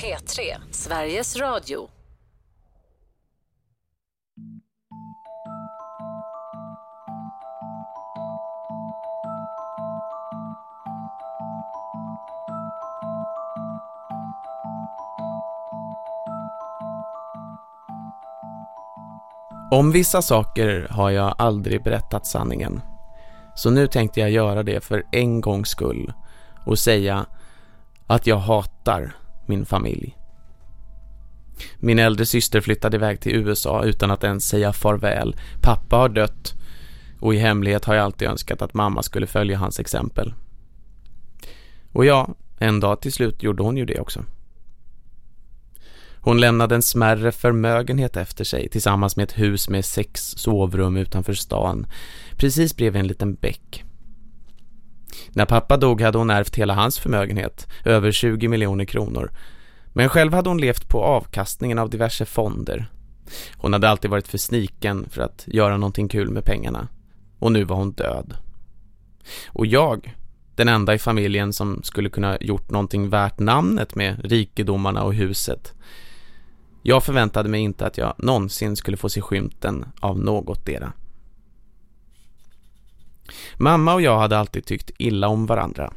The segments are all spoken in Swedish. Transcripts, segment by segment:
P3, Sveriges Radio. Om vissa saker har jag aldrig berättat sanningen. Så nu tänkte jag göra det för en gångs skull och säga att jag hatar min familj. Min äldre syster flyttade iväg till USA utan att ens säga farväl. Pappa har dött och i hemlighet har jag alltid önskat att mamma skulle följa hans exempel. Och ja, en dag till slut gjorde hon ju det också. Hon lämnade en smärre förmögenhet efter sig tillsammans med ett hus med sex sovrum utanför stan, precis bredvid en liten bäck. När pappa dog hade hon ärvt hela hans förmögenhet, över 20 miljoner kronor. Men själv hade hon levt på avkastningen av diverse fonder. Hon hade alltid varit för sniken för att göra någonting kul med pengarna. Och nu var hon död. Och jag, den enda i familjen som skulle kunna gjort någonting värt namnet med rikedomarna och huset. Jag förväntade mig inte att jag någonsin skulle få se skymten av något deras. Mamma och jag hade alltid tyckt illa om varandra.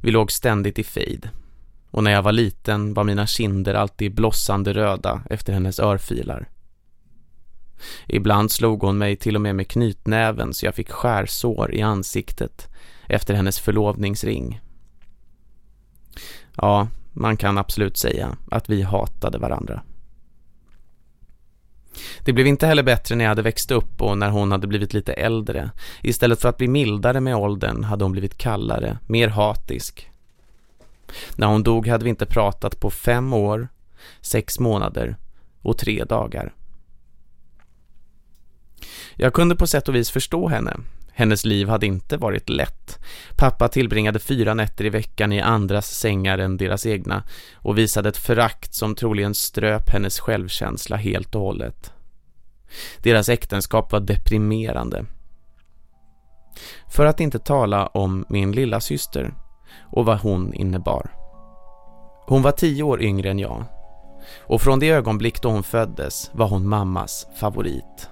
Vi låg ständigt i fejd. Och när jag var liten var mina kinder alltid blossande röda efter hennes örfilar. Ibland slog hon mig till och med med knytnäven så jag fick skärsår i ansiktet efter hennes förlovningsring. Ja, man kan absolut säga att vi hatade varandra. Det blev inte heller bättre när jag hade växt upp och när hon hade blivit lite äldre. Istället för att bli mildare med åldern hade hon blivit kallare, mer hatisk. När hon dog hade vi inte pratat på fem år, sex månader och tre dagar. Jag kunde på sätt och vis förstå henne. Hennes liv hade inte varit lätt. Pappa tillbringade fyra nätter i veckan i andras sängar än deras egna och visade ett förakt som troligen ströp hennes självkänsla helt och hållet. Deras äktenskap var deprimerande. För att inte tala om min lilla syster och vad hon innebar. Hon var tio år yngre än jag och från det ögonblick då hon föddes var hon mammas favorit.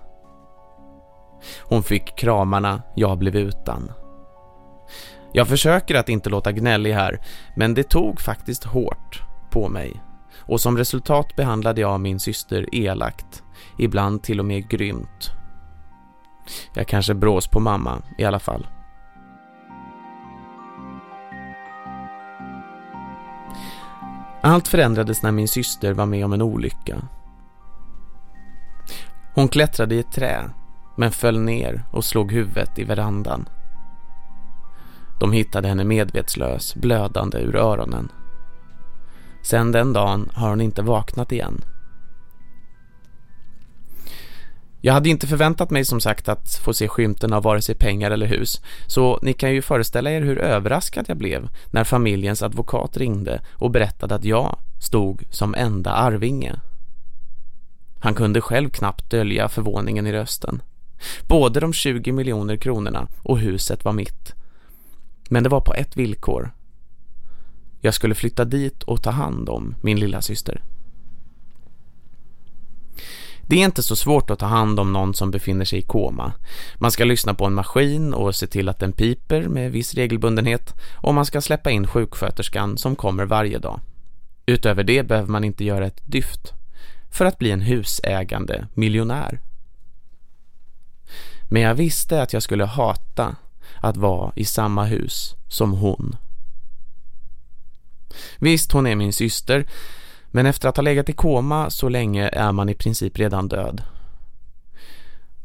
Hon fick kramarna jag blev utan. Jag försöker att inte låta gnällig här, men det tog faktiskt hårt på mig. Och som resultat behandlade jag min syster elakt, ibland till och med grymt. Jag kanske brås på mamma i alla fall. Allt förändrades när min syster var med om en olycka. Hon klättrade i ett trä men föll ner och slog huvudet i verandan. De hittade henne medvetslös, blödande ur öronen. Sen den dagen har hon inte vaknat igen. Jag hade inte förväntat mig som sagt att få se skymten av vare sig pengar eller hus, så ni kan ju föreställa er hur överraskad jag blev när familjens advokat ringde och berättade att jag stod som enda arvinge. Han kunde själv knappt dölja förvåningen i rösten. Både de 20 miljoner kronorna och huset var mitt. Men det var på ett villkor. Jag skulle flytta dit och ta hand om min lilla syster. Det är inte så svårt att ta hand om någon som befinner sig i koma. Man ska lyssna på en maskin och se till att den piper med viss regelbundenhet och man ska släppa in sjuksköterskan som kommer varje dag. Utöver det behöver man inte göra ett dyft för att bli en husägande miljonär. Men jag visste att jag skulle hata att vara i samma hus som hon. Visst, hon är min syster, men efter att ha legat i koma så länge är man i princip redan död.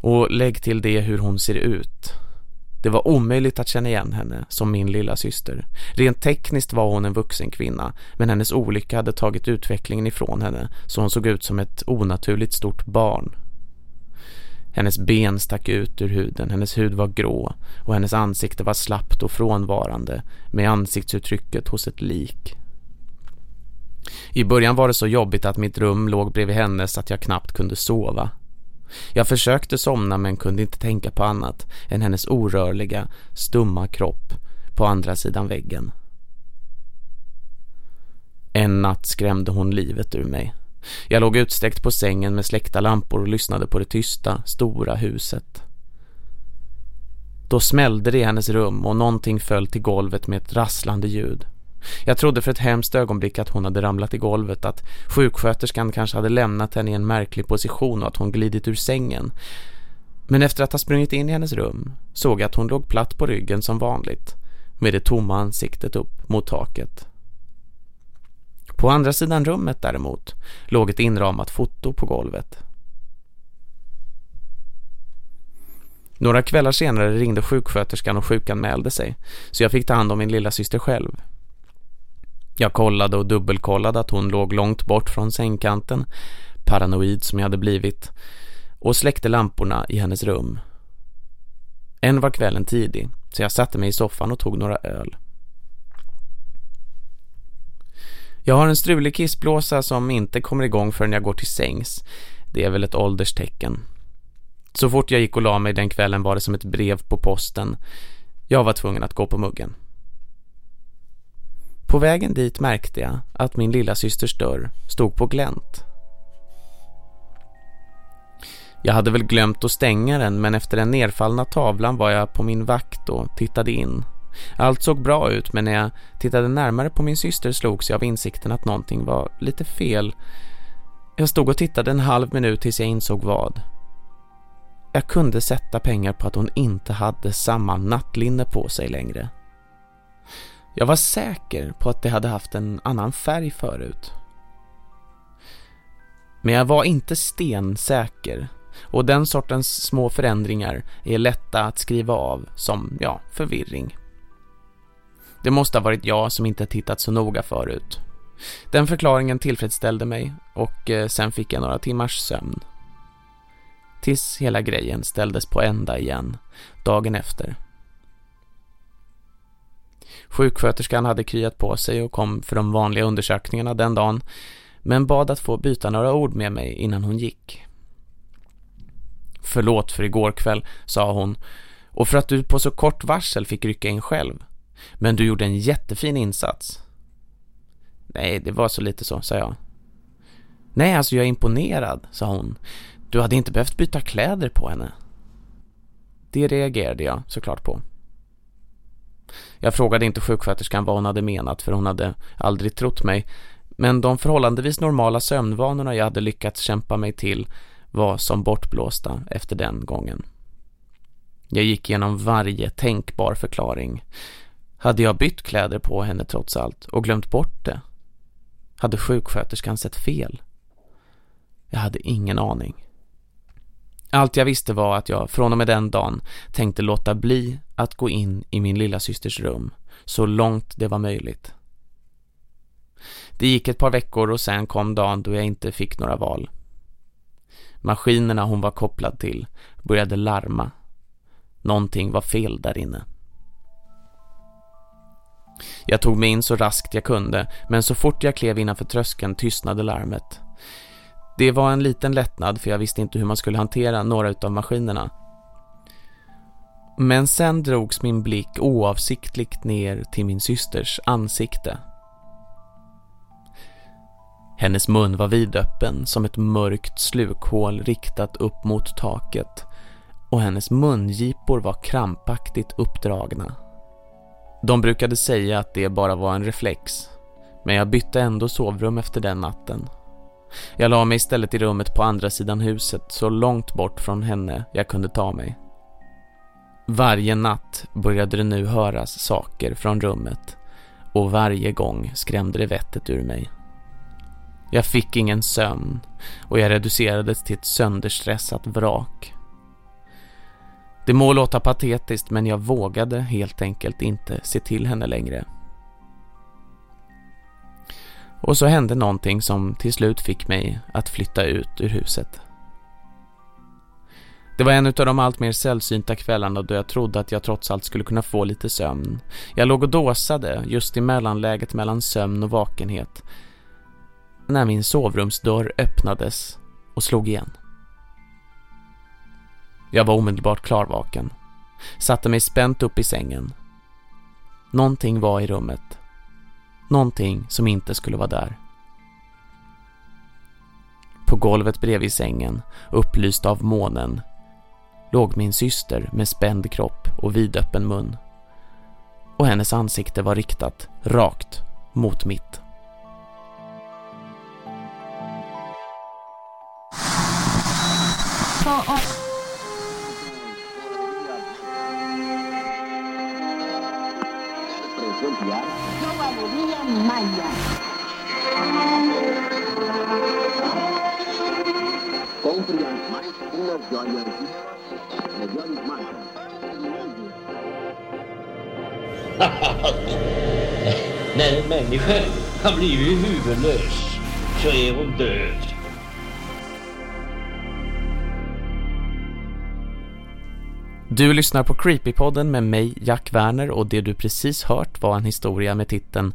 Och lägg till det hur hon ser ut. Det var omöjligt att känna igen henne som min lilla syster. Rent tekniskt var hon en vuxen kvinna, men hennes olycka hade tagit utvecklingen ifrån henne så hon såg ut som ett onaturligt stort barn. Hennes ben stack ut ur huden, hennes hud var grå och hennes ansikte var slappt och frånvarande med ansiktsuttrycket hos ett lik. I början var det så jobbigt att mitt rum låg bredvid hennes att jag knappt kunde sova. Jag försökte somna men kunde inte tänka på annat än hennes orörliga, stumma kropp på andra sidan väggen. En natt skrämde hon livet ur mig. Jag låg utsträckt på sängen med släckta lampor och lyssnade på det tysta, stora huset. Då smällde det i hennes rum och någonting föll till golvet med ett rasslande ljud. Jag trodde för ett hemskt ögonblick att hon hade ramlat i golvet, att sjuksköterskan kanske hade lämnat henne i en märklig position och att hon glidit ur sängen. Men efter att ha sprungit in i hennes rum såg jag att hon låg platt på ryggen som vanligt, med det tomma ansiktet upp mot taket. På andra sidan rummet däremot låg ett inramat foto på golvet. Några kvällar senare ringde sjuksköterskan och sjukanmälde sig, så jag fick ta hand om min lilla syster själv. Jag kollade och dubbelkollade att hon låg långt bort från sängkanten, paranoid som jag hade blivit, och släckte lamporna i hennes rum. En var kvällen tidig, så jag satte mig i soffan och tog några öl. Jag har en strulig kissblåsa som inte kommer igång förrän jag går till sängs. Det är väl ett ålderstecken. Så fort jag gick och la mig den kvällen var det som ett brev på posten. Jag var tvungen att gå på muggen. På vägen dit märkte jag att min lilla systers dörr stod på glänt. Jag hade väl glömt att stänga den men efter den nedfallna tavlan var jag på min vakt och tittade in. Allt såg bra ut men när jag tittade närmare på min syster slogs jag av insikten att någonting var lite fel. Jag stod och tittade en halv minut tills jag insåg vad. Jag kunde sätta pengar på att hon inte hade samma nattlinne på sig längre. Jag var säker på att det hade haft en annan färg förut. Men jag var inte stensäker och den sortens små förändringar är lätta att skriva av som, ja, förvirring. Det måste ha varit jag som inte tittat så noga förut. Den förklaringen tillfredsställde mig och eh, sen fick jag några timmars sömn. Tills hela grejen ställdes på ända igen, dagen efter. Sjuksköterskan hade kryat på sig och kom för de vanliga undersökningarna den dagen, men bad att få byta några ord med mig innan hon gick. Förlåt för igår kväll, sa hon, och för att du på så kort varsel fick rycka in själv. Men du gjorde en jättefin insats. Nej, det var så lite så, sa jag. Nej, alltså jag är imponerad, sa hon. Du hade inte behövt byta kläder på henne. Det reagerade jag såklart på. Jag frågade inte sjuksköterskan vad hon hade menat för hon hade aldrig trott mig. Men de förhållandevis normala sömnvanorna jag hade lyckats kämpa mig till var som bortblåsta efter den gången. Jag gick igenom varje tänkbar förklaring. Hade jag bytt kläder på henne trots allt och glömt bort det? Hade sjuksköterskan sett fel? Jag hade ingen aning. Allt jag visste var att jag från och med den dagen tänkte låta bli att gå in i min lilla systers rum så långt det var möjligt. Det gick ett par veckor och sen kom dagen då jag inte fick några val. Maskinerna hon var kopplad till började larma. Någonting var fel där inne. Jag tog mig in så raskt jag kunde, men så fort jag klev innanför tröskeln tystnade larmet. Det var en liten lättnad för jag visste inte hur man skulle hantera några av maskinerna. Men sen drogs min blick oavsiktligt ner till min systers ansikte. Hennes mun var vidöppen som ett mörkt slukhål riktat upp mot taket och hennes mungipor var krampaktigt uppdragna. De brukade säga att det bara var en reflex, men jag bytte ändå sovrum efter den natten. Jag la mig istället i rummet på andra sidan huset så långt bort från henne jag kunde ta mig. Varje natt började det nu höras saker från rummet och varje gång skrämde det vettet ur mig. Jag fick ingen sömn och jag reducerades till ett sönderstressat vrak. Det må låta patetiskt men jag vågade helt enkelt inte se till henne längre. Och så hände någonting som till slut fick mig att flytta ut ur huset. Det var en av de allt mer sällsynta kvällarna då jag trodde att jag trots allt skulle kunna få lite sömn. Jag låg och dåsade just i mellanläget mellan sömn och vakenhet när min sovrumsdörr öppnades och slog igen. Jag var omedelbart klarvaken. Satte mig spänt upp i sängen. Någonting var i rummet. Någonting som inte skulle vara där. På golvet bredvid sängen, upplyst av månen, låg min syster med spänd kropp och vidöppen mun. Och hennes ansikte var riktat rakt mot mitt. När själv har blivit huvudlös så är hon död. Du lyssnar på Creepypodden med mig, Jack Werner och det du precis hört var en historia med titeln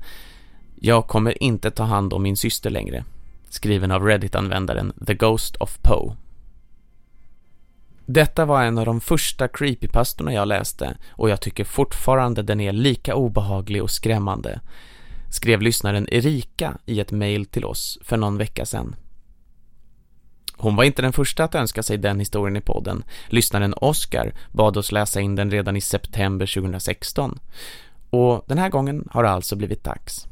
Jag kommer inte ta hand om min syster längre skriven av Reddit-användaren The Ghost of Poe. Detta var en av de första creepypastorna jag läste och jag tycker fortfarande den är lika obehaglig och skrämmande, skrev lyssnaren Erika i ett mejl till oss för någon vecka sedan. Hon var inte den första att önska sig den historien i podden. Lyssnaren Oscar bad oss läsa in den redan i september 2016. Och den här gången har det alltså blivit dags.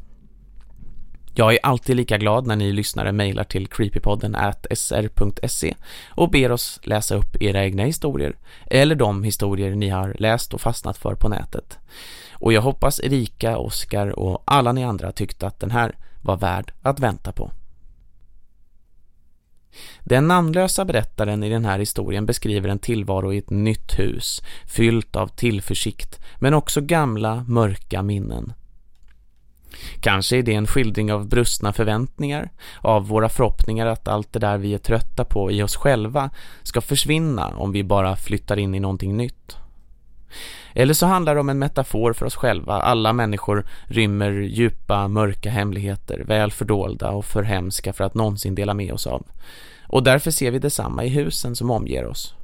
Jag är alltid lika glad när ni lyssnare mejlar till creepypodden at sr.se och ber oss läsa upp era egna historier eller de historier ni har läst och fastnat för på nätet. Och jag hoppas Erika, Oskar och alla ni andra tyckte att den här var värd att vänta på. Den namnlösa berättaren i den här historien beskriver en tillvaro i ett nytt hus, fyllt av tillförsikt, men också gamla, mörka minnen. Kanske är det en skildring av brustna förväntningar, av våra förhoppningar att allt det där vi är trötta på i oss själva ska försvinna om vi bara flyttar in i någonting nytt. Eller så handlar det om en metafor för oss själva. Alla människor rymmer djupa, mörka hemligheter, väl fördolda och för hemska för att någonsin dela med oss av. Och därför ser vi detsamma i husen som omger oss.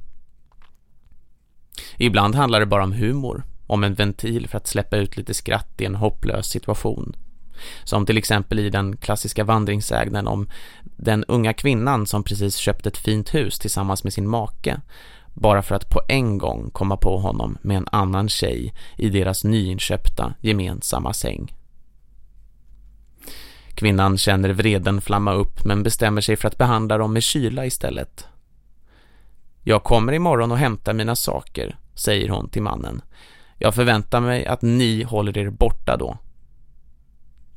Ibland handlar det bara om humor, om en ventil för att släppa ut lite skratt i en hopplös situation. Som till exempel i den klassiska vandringsägnen om den unga kvinnan som precis köpt ett fint hus tillsammans med sin make bara för att på en gång komma på honom med en annan tjej i deras nyinköpta gemensamma säng. Kvinnan känner vreden flamma upp men bestämmer sig för att behandla dem med kyla istället. Jag kommer imorgon och hämtar mina saker, säger hon till mannen. Jag förväntar mig att ni håller er borta då.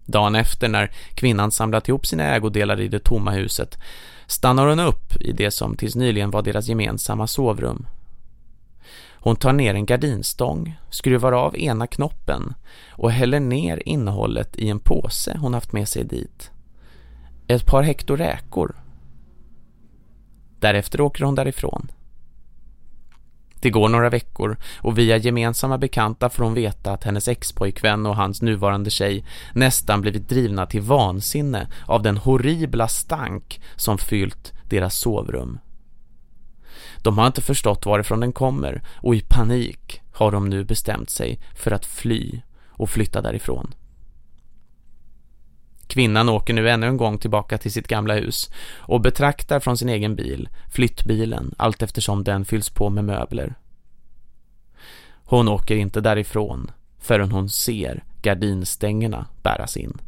Dagen efter när kvinnan samlat ihop sina ägodelar i det tomma huset stannar hon upp i det som tills nyligen var deras gemensamma sovrum. Hon tar ner en gardinstång, skruvar av ena knoppen och häller ner innehållet i en påse hon haft med sig dit. Ett par hektar räkor. Därefter åker hon därifrån. Det går några veckor och via gemensamma bekanta får hon veta att hennes expojkvän och hans nuvarande tjej nästan blivit drivna till vansinne av den horribla stank som fyllt deras sovrum. De har inte förstått varifrån den kommer och i panik har de nu bestämt sig för att fly och flytta därifrån. Kvinnan åker nu ännu en gång tillbaka till sitt gamla hus och betraktar från sin egen bil, flyttbilen, allt eftersom den fylls på med möbler. Hon åker inte därifrån förrän hon ser gardinstängerna bäras in.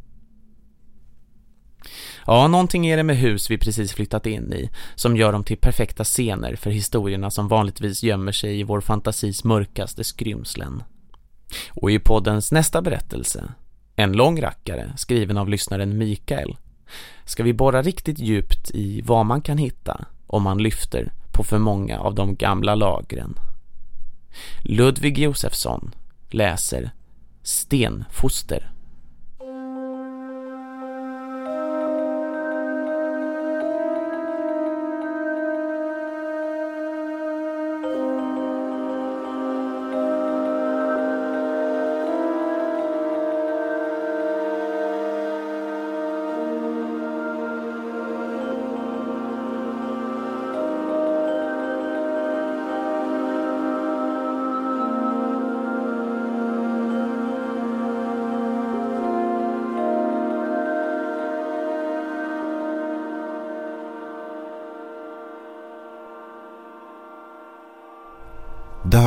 Ja, någonting är det med hus vi precis flyttat in i som gör dem till perfekta scener för historierna som vanligtvis gömmer sig i vår fantasis mörkaste skrymslen. Och i poddens nästa berättelse en lång rackare skriven av lyssnaren Mikael ska vi borra riktigt djupt i vad man kan hitta om man lyfter på för många av de gamla lagren. Ludvig Josefsson läser Stenfoster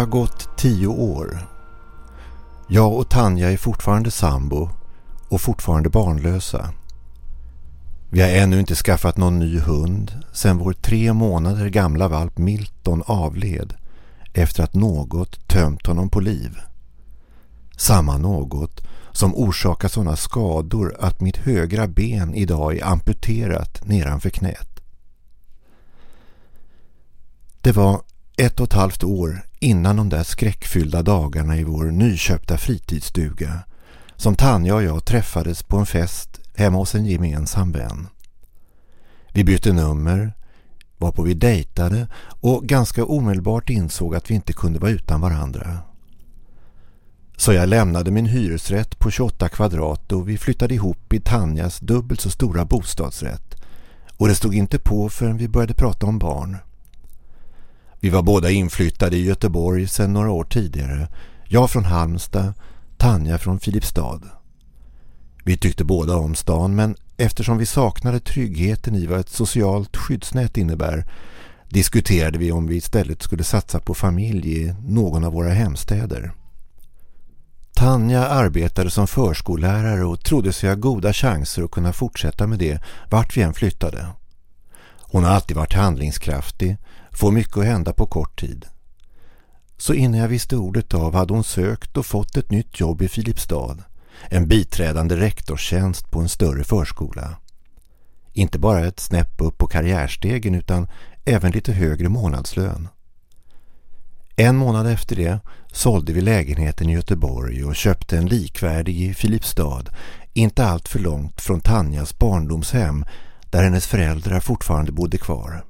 har gått tio år. Jag och Tanja är fortfarande sambo och fortfarande barnlösa. Vi har ännu inte skaffat någon ny hund sedan vår tre månader gamla valp Milton avled efter att något tömt honom på liv. Samma något som orsakar sådana skador att mitt högra ben idag är amputerat nedanför knät. Det var ett och ett halvt år innan de där skräckfyllda dagarna i vår nyköpta fritidsstuga som Tanja och jag träffades på en fest hemma hos en gemensam vän. Vi bytte nummer, varpå vi dejtade och ganska omedelbart insåg att vi inte kunde vara utan varandra. Så jag lämnade min hyresrätt på 28 kvadrat och vi flyttade ihop i Tanjas dubbelt så stora bostadsrätt. Och det stod inte på förrän vi började prata om barn. Vi var båda inflyttade i Göteborg sedan några år tidigare. Jag från Halmstad, Tanja från Filipstad. Vi tyckte båda om stan men eftersom vi saknade tryggheten i vad ett socialt skyddsnät innebär diskuterade vi om vi istället skulle satsa på familj i någon av våra hemstäder. Tanja arbetade som förskollärare och trodde sig ha goda chanser att kunna fortsätta med det vart vi än flyttade. Hon har alltid varit handlingskraftig, får mycket att hända på kort tid. Så innan jag visste ordet av hade hon sökt och fått ett nytt jobb i Filipstad, en biträdande rektorstjänst på en större förskola. Inte bara ett snäpp upp på karriärstegen utan även lite högre månadslön. En månad efter det sålde vi lägenheten i Göteborg och köpte en likvärdig i Filipstad, inte allt för långt från Tanjas barndomshem där hennes föräldrar fortfarande bodde kvar.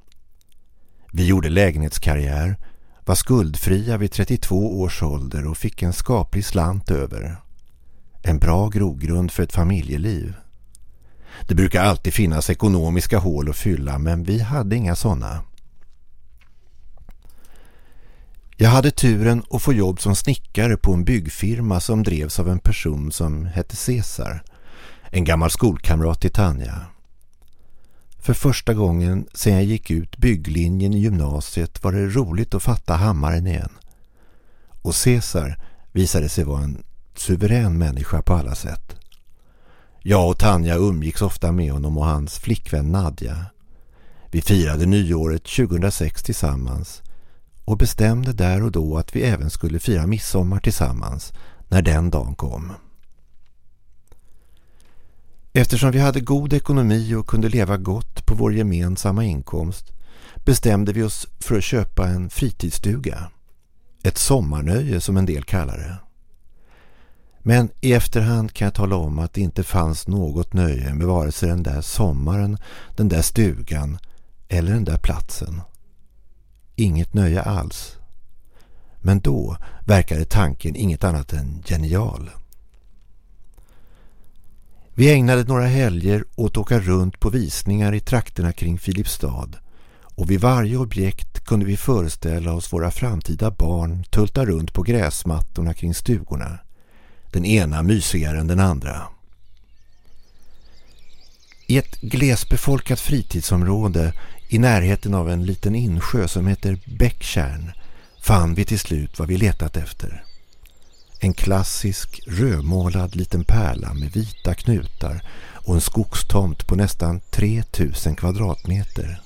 Vi gjorde lägenhetskarriär, var skuldfria vid 32 års ålder och fick en skaplig slant över. En bra grogrund för ett familjeliv. Det brukar alltid finnas ekonomiska hål att fylla men vi hade inga sådana. Jag hade turen att få jobb som snickare på en byggfirma som drevs av en person som hette Cesar, en gammal skolkamrat till Tanja. För första gången sedan jag gick ut bygglinjen i gymnasiet var det roligt att fatta hammaren igen. Och Cesar visade sig vara en suverän människa på alla sätt. Jag och Tanja umgicks ofta med honom och hans flickvän Nadja. Vi firade nyåret 2006 tillsammans och bestämde där och då att vi även skulle fira midsommar tillsammans när den dagen kom. Eftersom vi hade god ekonomi och kunde leva gott på vår gemensamma inkomst bestämde vi oss för att köpa en fritidsstuga. Ett sommarnöje som en del kallar det. Men i efterhand kan jag tala om att det inte fanns något nöje med vare sig den där sommaren, den där stugan eller den där platsen. Inget nöje alls. Men då verkade tanken inget annat än genial. Vi ägnade några helger åt att åka runt på visningar i trakterna kring Filipstad och vid varje objekt kunde vi föreställa oss våra framtida barn tulta runt på gräsmattorna kring stugorna. Den ena mysigare än den andra. I ett glesbefolkat fritidsområde i närheten av en liten insjö som heter Bäcktjärn fann vi till slut vad vi letat efter. En klassisk rödmålad liten pärla med vita knutar och en skogstomt på nästan 3000 kvadratmeter.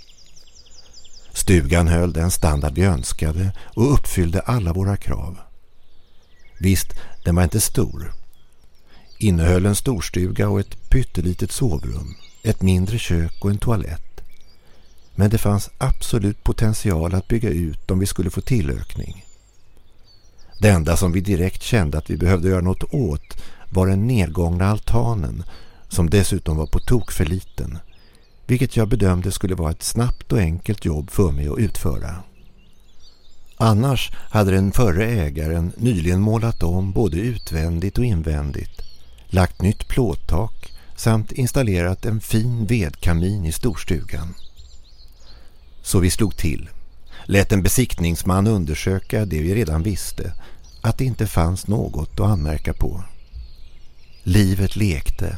Stugan höll den standard vi önskade och uppfyllde alla våra krav. Visst, den var inte stor. Innehöll en storstuga och ett pyttelitet sovrum, ett mindre kök och en toalett. Men det fanns absolut potential att bygga ut om vi skulle få tillökning. Det enda som vi direkt kände att vi behövde göra något åt var den nedgångna altanen som dessutom var på tok för liten. Vilket jag bedömde skulle vara ett snabbt och enkelt jobb för mig att utföra. Annars hade den förre ägaren nyligen målat om både utvändigt och invändigt, lagt nytt plåttak samt installerat en fin vedkamin i storstugan. Så vi slog till lät en besiktningsman undersöka det vi redan visste, att det inte fanns något att anmärka på. Livet lekte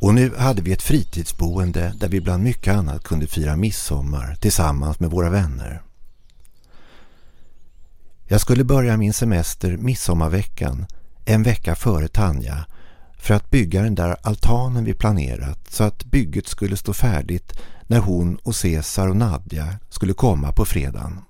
och nu hade vi ett fritidsboende där vi bland mycket annat kunde fira midsommar tillsammans med våra vänner. Jag skulle börja min semester midsommarveckan, en vecka före Tanja, för att bygga den där altanen vi planerat så att bygget skulle stå färdigt när hon och Cesar och Nadja skulle komma på fredagen.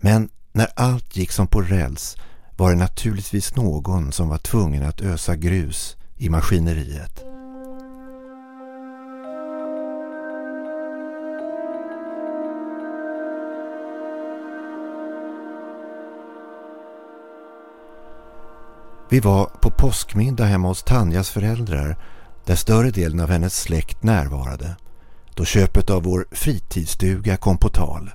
Men när allt gick som på räls var det naturligtvis någon som var tvungen att ösa grus i maskineriet. Vi var på påskmiddag hemma hos Tanjas föräldrar där större delen av hennes släkt närvarade då köpet av vår fritidsstuga kom på tal.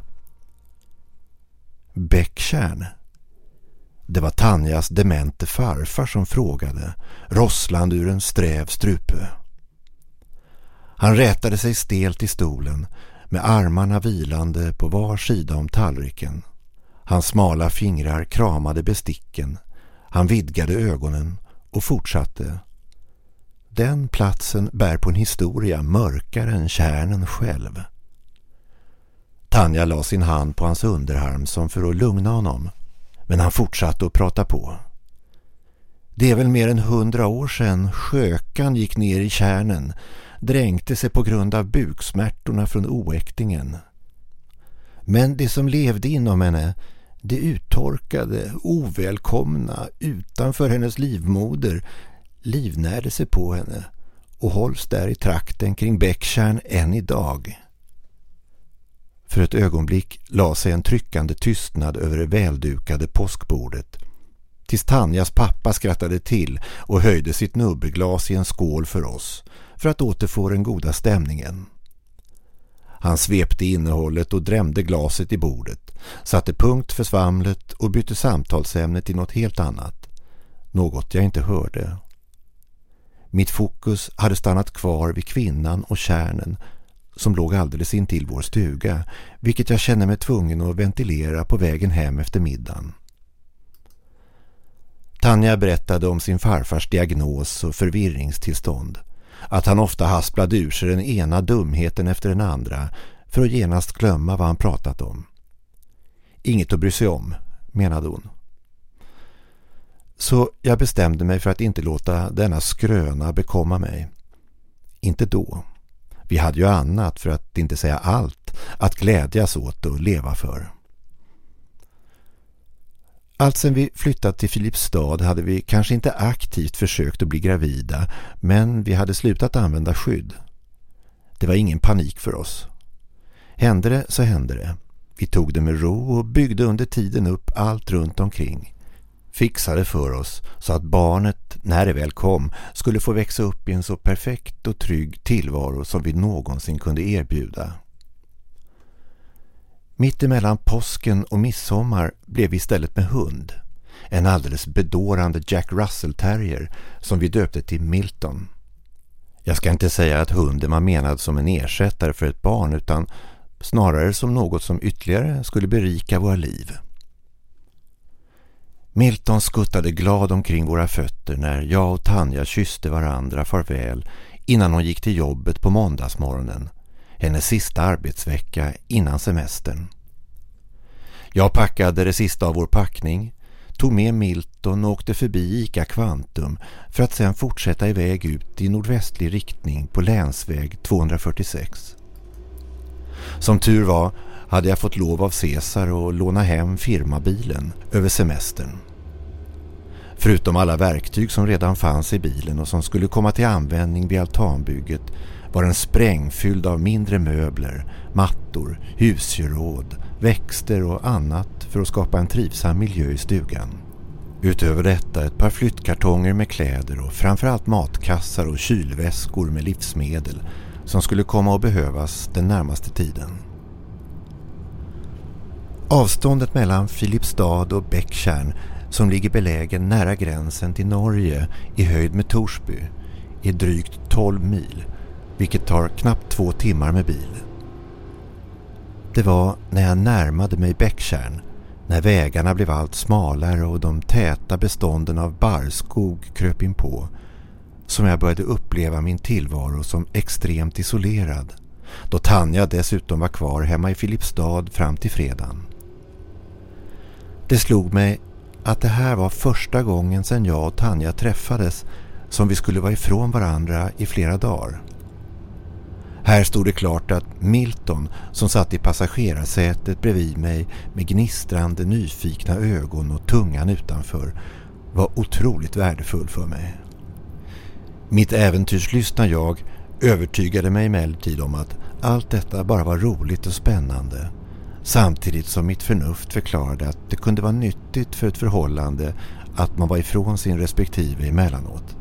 Bäcktjärn. Det var Tanjas demente farfar som frågade, rosslande ur en sträv strupe. Han rätade sig stelt i stolen med armarna vilande på var sida om tallriken. Hans smala fingrar kramade besticken han vidgade ögonen och fortsatte. Den platsen bär på en historia mörkare än kärnen själv. Tanja la sin hand på hans underarm som för att lugna honom. Men han fortsatte att prata på. Det är väl mer än hundra år sedan skökan gick ner i kärnen, dränkte sig på grund av buksmärtorna från oäktingen. Men det som levde inom henne det uttorkade, ovälkomna utanför hennes livmoder livnärde sig på henne och hålls där i trakten kring Bäcktjärn än idag. För ett ögonblick la sig en tryckande tystnad över det väldukade påskbordet tills Tanjas pappa skrattade till och höjde sitt nubbeglas i en skål för oss för att återfå den goda stämningen. Han svepte innehållet och drämde glaset i bordet, satte punkt för svamlet och bytte samtalsämne till något helt annat. Något jag inte hörde. Mitt fokus hade stannat kvar vid kvinnan och kärnen som låg alldeles intill vår stuga, vilket jag kände mig tvungen att ventilera på vägen hem efter middagen. Tanja berättade om sin farfars diagnos och förvirringstillstånd att han ofta hasplade ur sig den ena dumheten efter den andra för att genast glömma vad han pratat om. Inget att bry sig om, menade hon. Så jag bestämde mig för att inte låta denna skröna bekomma mig. Inte då. Vi hade ju annat, för att inte säga allt, att glädjas åt och leva för. Allt sen vi flyttat till Filipstad hade vi kanske inte aktivt försökt att bli gravida men vi hade slutat använda skydd. Det var ingen panik för oss. Hände det så hände det. Vi tog det med ro och byggde under tiden upp allt runt omkring. Fixade för oss så att barnet, när det väl kom, skulle få växa upp i en så perfekt och trygg tillvaro som vi någonsin kunde erbjuda. Mitt emellan påsken och midsommar blev vi istället med hund. En alldeles bedårande Jack Russell Terrier som vi döpte till Milton. Jag ska inte säga att hunden var menad som en ersättare för ett barn utan snarare som något som ytterligare skulle berika våra liv. Milton skuttade glad omkring våra fötter när jag och Tanja kysste varandra farväl innan hon gick till jobbet på måndagsmorgonen hennes sista arbetsvecka innan semestern. Jag packade det sista av vår packning, tog med Milton och åkte förbi Ica Quantum för att sedan fortsätta iväg ut i nordvästlig riktning på länsväg 246. Som tur var hade jag fått lov av Cesar att låna hem firmabilen över semestern. Förutom alla verktyg som redan fanns i bilen och som skulle komma till användning vid altanbygget var den sprängfylld av mindre möbler, mattor, husgeråd, växter och annat för att skapa en trivsam miljö i stugan. Utöver detta ett par flyttkartonger med kläder och framförallt matkassar och kylväskor med livsmedel som skulle komma att behövas den närmaste tiden. Avståndet mellan Filipstad och Bäcktjärn som ligger belägen nära gränsen till Norge i höjd med Torsby är drygt 12 mil vilket tar knappt två timmar med bil. Det var när jag närmade mig Bäcktjärn, när vägarna blev allt smalare och de täta bestånden av barrskog kröp in på, som jag började uppleva min tillvaro som extremt isolerad, då Tanja dessutom var kvar hemma i Filipstad fram till fredagen. Det slog mig att det här var första gången sedan jag och Tanja träffades som vi skulle vara ifrån varandra i flera dagar. Här stod det klart att Milton som satt i passagerarsätet bredvid mig med gnistrande nyfikna ögon och tungan utanför var otroligt värdefull för mig. Mitt äventyrslystna jag övertygade mig emellertid om att allt detta bara var roligt och spännande samtidigt som mitt förnuft förklarade att det kunde vara nyttigt för ett förhållande att man var ifrån sin respektive emellanåt.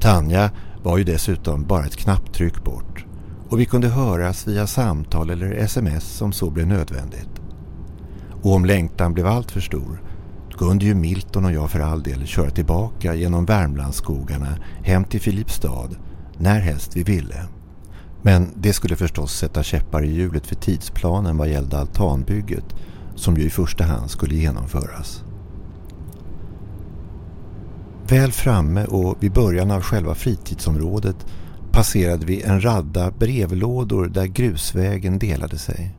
Tanja var ju dessutom bara ett knapptryck bort och vi kunde höras via samtal eller sms om så blev nödvändigt. Och om längtan blev allt för stor kunde ju Milton och jag för all del köra tillbaka genom Värmlandsskogarna hem till Filipstad när helst vi ville. Men det skulle förstås sätta käppar i hjulet för tidsplanen vad gällde altanbygget som ju i första hand skulle genomföras. Väl framme och vid början av själva fritidsområdet passerade vi en radda brevlådor där grusvägen delade sig.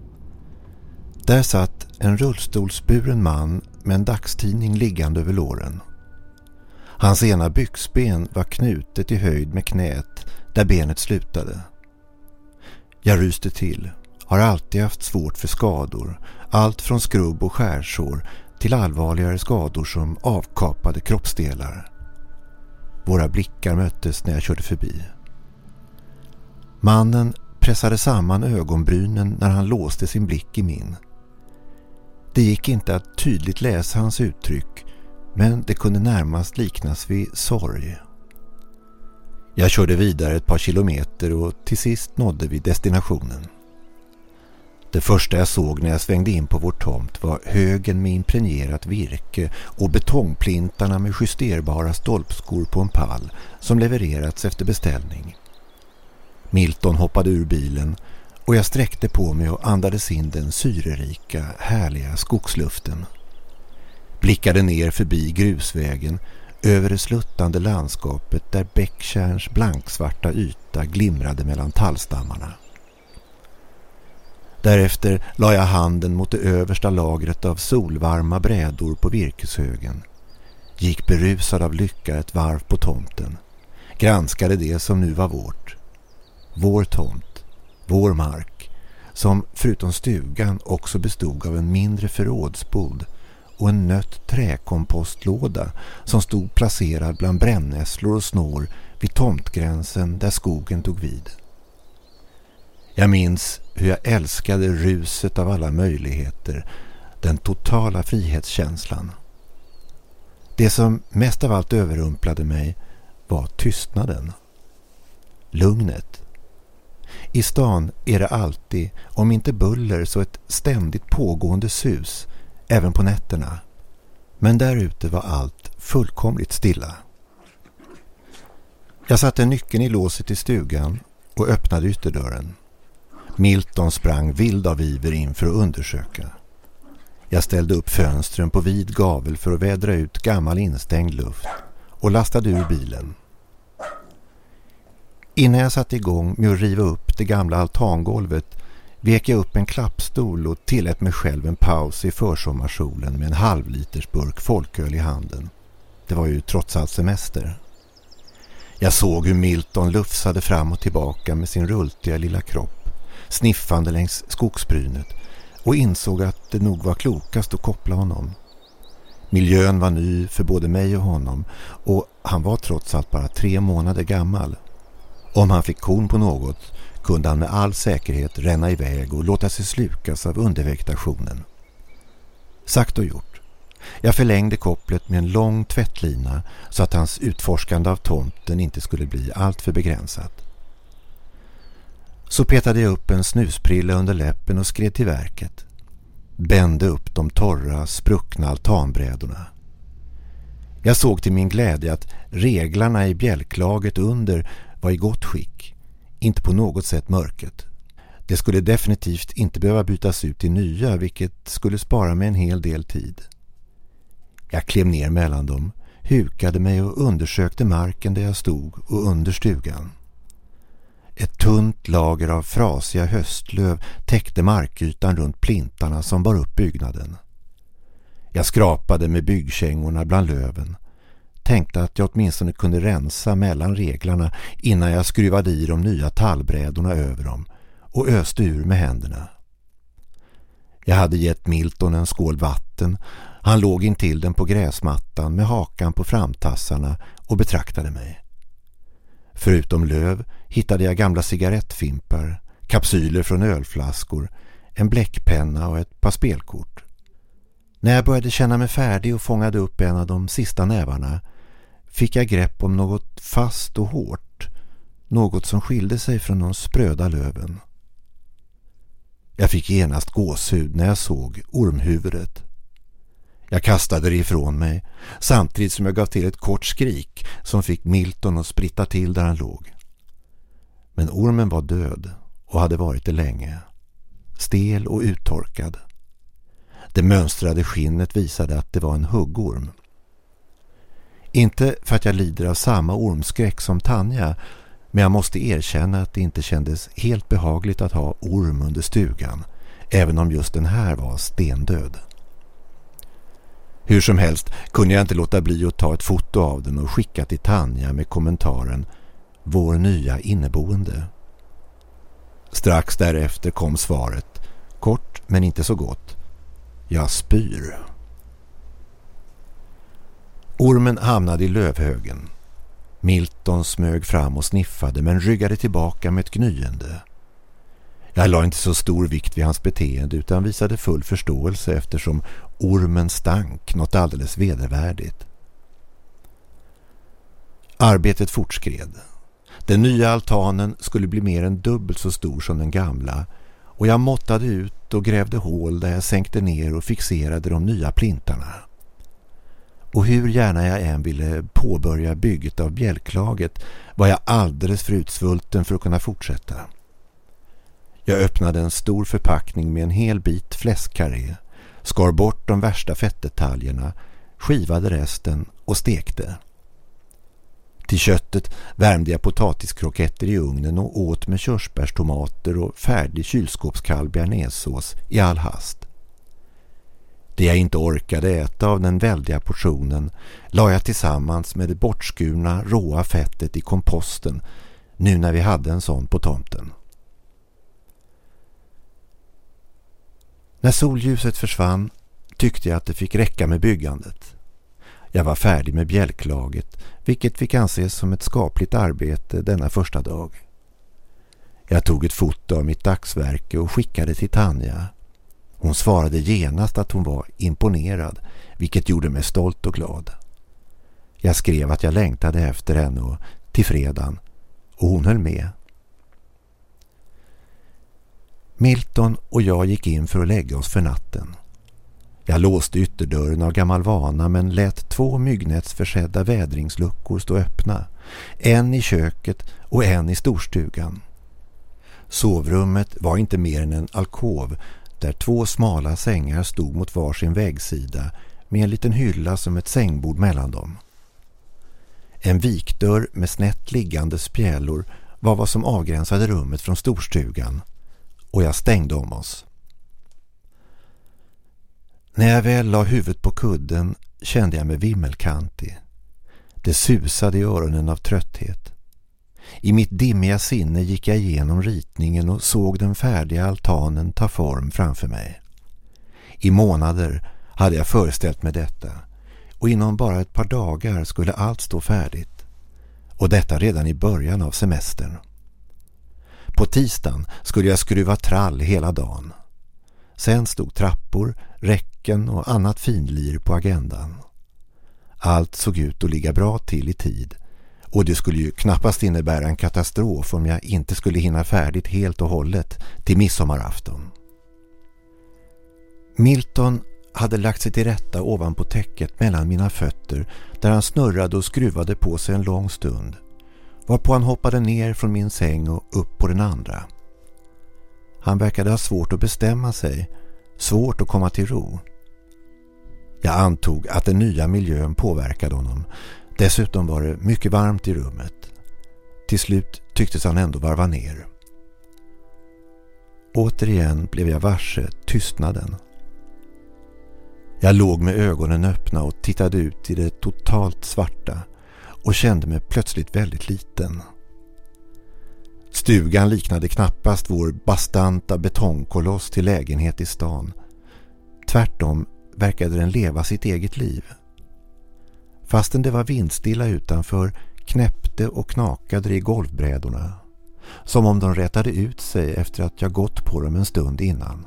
Där satt en rullstolsburen man med en dagstidning liggande över låren. Hans ena byxben var knutet i höjd med knät där benet slutade. Jag ryste till, har alltid haft svårt för skador, allt från skrubb och skärsår till allvarligare skador som avkapade kroppsdelar. Våra blickar möttes när jag körde förbi. Mannen pressade samman ögonbrynen när han låste sin blick i min. Det gick inte att tydligt läsa hans uttryck men det kunde närmast liknas vid sorg. Jag körde vidare ett par kilometer och till sist nådde vi destinationen. Det första jag såg när jag svängde in på vår tomt var högen med impregnerat virke och betongplintarna med justerbara stolpskor på en pall som levererats efter beställning. Milton hoppade ur bilen och jag sträckte på mig och andades in den syrerika, härliga skogsluften. Blickade ner förbi grusvägen över det sluttande landskapet där bäckkärns blanksvarta yta glimrade mellan tallstammarna. Därefter la jag handen mot det översta lagret av solvarma brädor på virkeshögen. Gick berusad av lycka ett varv på tomten. Granskade det som nu var vårt. Vår tomt, vår mark, som förutom stugan också bestod av en mindre förrådsbod och en nött träkompostlåda som stod placerad bland brännässlor och snår vid tomtgränsen där skogen tog vid. Jag minns hur jag älskade ruset av alla möjligheter, den totala frihetskänslan. Det som mest av allt överrumplade mig var tystnaden. Lugnet. I stan är det alltid, om inte buller så ett ständigt pågående sus, även på nätterna. Men där ute var allt fullkomligt stilla. Jag satte nyckeln i låset i stugan och öppnade ytterdörren. Milton sprang vild av iver in för att undersöka. Jag ställde upp fönstren på vid gavel för att vädra ut gammal instängd luft och lastade ur bilen. Innan jag satte igång med att riva upp det gamla altangolvet vek jag upp en klappstol och tillät mig själv en paus i försommarsolen med en halvliters burk folköl i handen. Det var ju trots allt semester. Jag såg hur Milton lufsade fram och tillbaka med sin rultiga lilla kropp sniffande längs skogsbrynet och insåg att det nog var klokast att koppla honom. Miljön var ny för både mig och honom och han var trots allt bara tre månader gammal. Om han fick korn på något kunde han med all säkerhet ränna iväg och låta sig slukas av undervegetationen. Sagt och gjort. Jag förlängde kopplet med en lång tvättlina så att hans utforskande av tomten inte skulle bli alltför begränsat. Så petade jag upp en snusprilla under läppen och skred till verket. Bände upp de torra, spruckna altanbrädorna. Jag såg till min glädje att reglarna i bjälklaget under var i gott skick. Inte på något sätt mörket. Det skulle definitivt inte behöva bytas ut till nya vilket skulle spara mig en hel del tid. Jag klev ner mellan dem, hukade mig och undersökte marken där jag stod och under stugan. Ett tunt lager av frasiga höstlöv täckte markytan runt plintarna som bar upp byggnaden. Jag skrapade med byggkängorna bland löven. Tänkte att jag åtminstone kunde rensa mellan reglarna innan jag skruvade i de nya tallbrädorna över dem och öste ur med händerna. Jag hade gett Milton en skål vatten. Han låg intill den på gräsmattan med hakan på framtassarna och betraktade mig. Förutom löv hittade jag gamla cigarettfimpar, kapsyler från ölflaskor, en bläckpenna och ett par spelkort. När jag började känna mig färdig och fångade upp en av de sista nävarna fick jag grepp om något fast och hårt, något som skilde sig från de spröda löven. Jag fick genast gåshud när jag såg ormhuvudet. Jag kastade det ifrån mig samtidigt som jag gav till ett kort skrik som fick Milton att spritta till där han låg. Men ormen var död och hade varit det länge. Stel och uttorkad. Det mönstrade skinnet visade att det var en huggorm. Inte för att jag lider av samma ormskräck som Tanja men jag måste erkänna att det inte kändes helt behagligt att ha orm under stugan även om just den här var stendöd. Hur som helst kunde jag inte låta bli att ta ett foto av den och skicka till Tanja med kommentaren Vår nya inneboende. Strax därefter kom svaret, kort men inte så gott. Jag spyr. Ormen hamnade i lövhögen. Milton smög fram och sniffade men ryggade tillbaka med ett gnyende. Jag la inte så stor vikt vid hans beteende utan visade full förståelse eftersom ormen stank något alldeles vedervärdigt. Arbetet fortskred. Den nya altanen skulle bli mer än dubbelt så stor som den gamla och jag måttade ut och grävde hål där jag sänkte ner och fixerade de nya plintarna. Och hur gärna jag än ville påbörja bygget av bjälklaget var jag alldeles för utsvulten för att kunna fortsätta. Jag öppnade en stor förpackning med en hel bit fläskkarré, skar bort de värsta fettdetaljerna, skivade resten och stekte. Till köttet värmde jag potatiskroketter i ugnen och åt med körsbärstomater och färdig kylskåpskall bearnaisesås i all hast. Det jag inte orkade äta av den väldiga portionen la jag tillsammans med det bortskurna råa fettet i komposten nu när vi hade en sån på tomten. När solljuset försvann tyckte jag att det fick räcka med byggandet. Jag var färdig med bjälklaget, vilket fick anses som ett skapligt arbete denna första dag. Jag tog ett foto av mitt dagsverke och skickade till Tanja. Hon svarade genast att hon var imponerad, vilket gjorde mig stolt och glad. Jag skrev att jag längtade efter henne och till fredagen, och hon höll med. Milton och jag gick in för att lägga oss för natten. Jag låste ytterdörren av gammal vana men lät två myggnätsförsedda vädringsluckor stå öppna. En i köket och en i storstugan. Sovrummet var inte mer än en alkov där två smala sängar stod mot varsin väggsida med en liten hylla som ett sängbord mellan dem. En vikdörr med snett liggande spjällor var vad som avgränsade rummet från storstugan och jag stängde om oss. När jag väl la huvudet på kudden kände jag mig vimmelkantig. Det susade i öronen av trötthet. I mitt dimmiga sinne gick jag igenom ritningen och såg den färdiga altanen ta form framför mig. I månader hade jag föreställt mig detta och inom bara ett par dagar skulle allt stå färdigt. Och detta redan i början av semestern. På tisdagen skulle jag skruva trall hela dagen. Sen stod trappor, räcken och annat finlir på agendan. Allt såg ut att ligga bra till i tid och det skulle ju knappast innebära en katastrof om jag inte skulle hinna färdigt helt och hållet till midsommarafton. Milton hade lagt sig till rätta ovanpå täcket mellan mina fötter där han snurrade och skruvade på sig en lång stund varpå han hoppade ner från min säng och upp på den andra. Han verkade ha svårt att bestämma sig, svårt att komma till ro. Jag antog att den nya miljön påverkade honom. Dessutom var det mycket varmt i rummet. Till slut tycktes han ändå varva ner. Återigen blev jag varse tystnaden. Jag låg med ögonen öppna och tittade ut i det totalt svarta och kände mig plötsligt väldigt liten. Stugan liknade knappast vår bastanta betongkoloss till lägenhet i stan. Tvärtom verkade den leva sitt eget liv. Fastän det var vindstilla utanför knäppte och knakade i golvbrädorna. Som om de rätade ut sig efter att jag gått på dem en stund innan.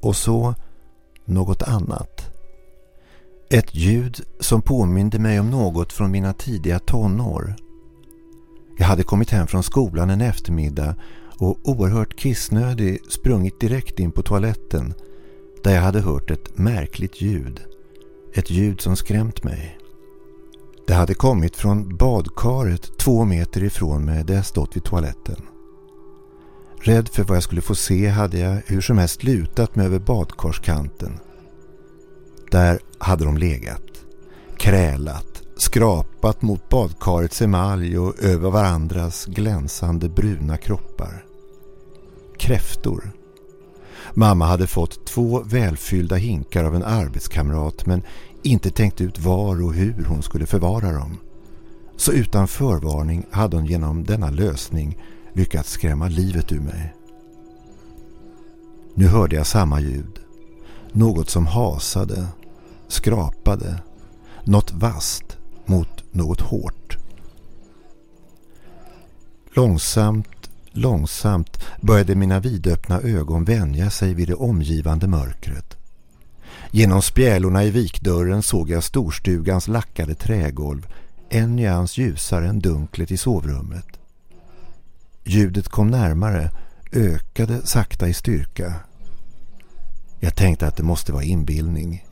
Och så något annat. Ett ljud som påminde mig om något från mina tidiga tonår. Jag hade kommit hem från skolan en eftermiddag och oerhört kissnödig sprungit direkt in på toaletten där jag hade hört ett märkligt ljud. Ett ljud som skrämt mig. Det hade kommit från badkaret två meter ifrån mig där jag stått vid toaletten. Rädd för vad jag skulle få se hade jag hur som helst lutat mig över badkarskanten. Där hade de legat, krälat, skrapat mot badkarets emalj och över varandras glänsande bruna kroppar. Kräftor. Mamma hade fått två välfyllda hinkar av en arbetskamrat men inte tänkt ut var och hur hon skulle förvara dem. Så utan förvarning hade hon genom denna lösning lyckats skrämma livet ur mig. Nu hörde jag samma ljud. Något som hasade, skrapade, något vast mot något hårt. Långsamt, långsamt började mina vidöppna ögon vänja sig vid det omgivande mörkret. Genom spjälorna i vikdörren såg jag storstugans lackade trägolv, en nyans ljusare än dunklet i sovrummet. Ljudet kom närmare, ökade sakta i styrka. Jag tänkte att det måste vara inbildning.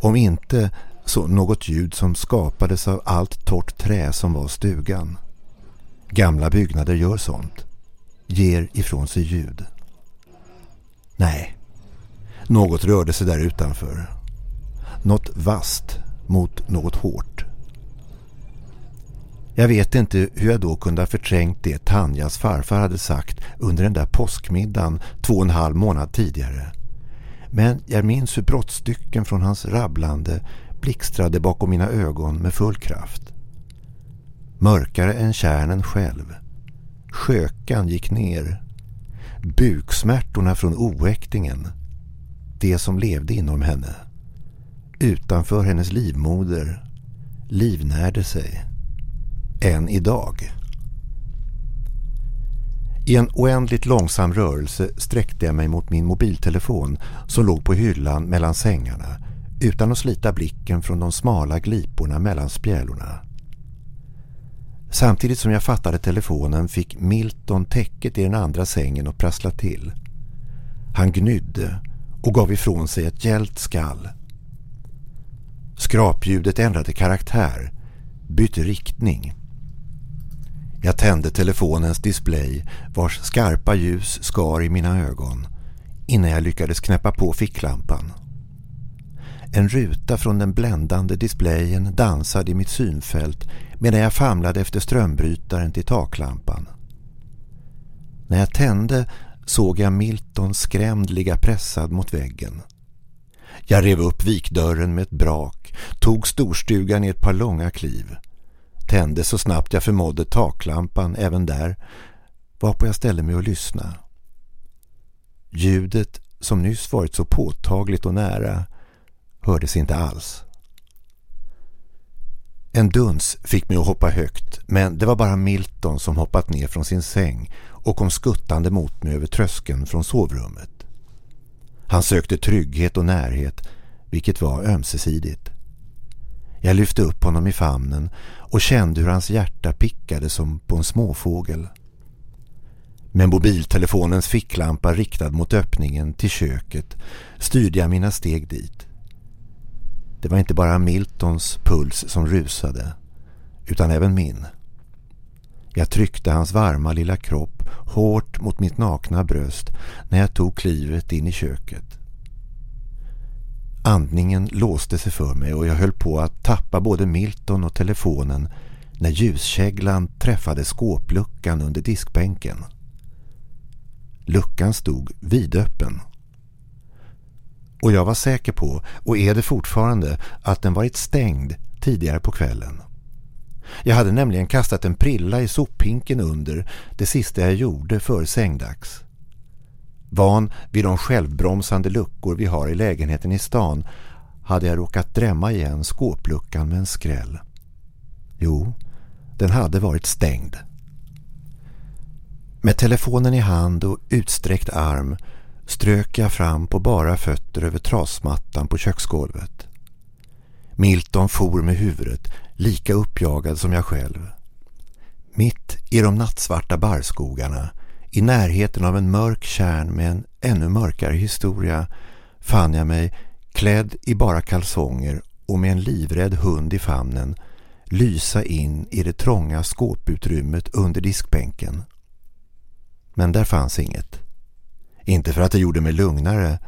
Om inte så något ljud som skapades av allt torrt trä som var stugan. Gamla byggnader gör sånt. Ger ifrån sig ljud. Nej, något rörde sig där utanför. Något vast mot något hårt. Jag vet inte hur jag då kunde ha förträngt det Tanjas farfar hade sagt under den där påskmiddagen två och en halv månad tidigare. Men jag minns hur brottstycken från hans rabblande blixtrade bakom mina ögon med full kraft. Mörkare än kärnen själv. Sjökan gick ner. Buksmärtorna från oäktingen. Det som levde inom henne. Utanför hennes livmoder livnärde sig än idag. I en oändligt långsam rörelse sträckte jag mig mot min mobiltelefon som låg på hyllan mellan sängarna utan att slita blicken från de smala gliporna mellan spjälorna. Samtidigt som jag fattade telefonen fick Milton täcket i den andra sängen och prassla till. Han gnydde och gav ifrån sig ett gällt skall. Skrapljudet ändrade karaktär, bytte riktning. Jag tände telefonens display vars skarpa ljus skar i mina ögon innan jag lyckades knäppa på ficklampan. En ruta från den bländande displayen dansade i mitt synfält medan jag famlade efter strömbrytaren till taklampan. När jag tände såg jag Milton skrämd ligga pressad mot väggen. Jag rev upp vikdörren med ett brak, tog storstugan i ett par långa kliv tände så snabbt jag förmådde taklampan även där, varpå jag ställde mig och lyssna. Ljudet, som nyss varit så påtagligt och nära, hördes inte alls. En duns fick mig att hoppa högt, men det var bara Milton som hoppat ner från sin säng och kom skuttande mot mig över tröskeln från sovrummet. Han sökte trygghet och närhet, vilket var ömsesidigt. Jag lyfte upp honom i famnen och kände hur hans hjärta pickade som på en småfågel. Med mobiltelefonens ficklampa riktad mot öppningen till köket styrde jag mina steg dit. Det var inte bara Miltons puls som rusade, utan även min. Jag tryckte hans varma lilla kropp hårt mot mitt nakna bröst när jag tog klivet in i köket. Andningen låste sig för mig och jag höll på att tappa både Milton och telefonen när ljuskäglan träffade skåpluckan under diskbänken. Luckan stod vidöppen och jag var säker på, och är det fortfarande, att den varit stängd tidigare på kvällen. Jag hade nämligen kastat en prilla i soppinken under det sista jag gjorde för sängdags. Van vid de självbromsande luckor vi har i lägenheten i stan hade jag råkat drämma igen skåpluckan med en skräll. Jo, den hade varit stängd. Med telefonen i hand och utsträckt arm strök jag fram på bara fötter över trasmattan på köksgolvet. Milton for med huvudet, lika uppjagad som jag själv. Mitt i de nattsvarta barrskogarna, i närheten av en mörk kärn med en ännu mörkare historia, fann jag mig klädd i bara kalsonger och med en livrädd hund i famnen lysa in i det trånga skåputrymmet under diskbänken. Men där fanns inget. Inte för att det gjorde mig lugnare.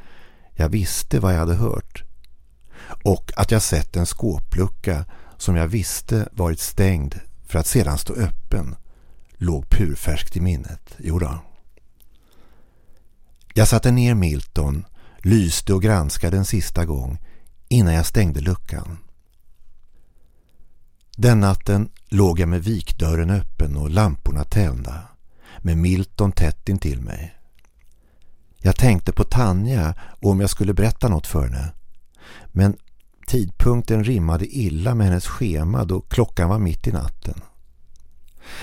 Jag visste vad jag hade hört. Och att jag sett en skåplucka som jag visste varit stängd för att sedan stå öppen låg purfärskt i minnet. Jo då. Jag satte ner Milton, lyste och granskade en sista gång innan jag stängde luckan. Den natten låg jag med vikdörren öppen och lamporna tända, med Milton tätt intill mig. Jag tänkte på Tanja och om jag skulle berätta något för henne. Men tidpunkten rimmade illa med hennes schema då klockan var mitt i natten.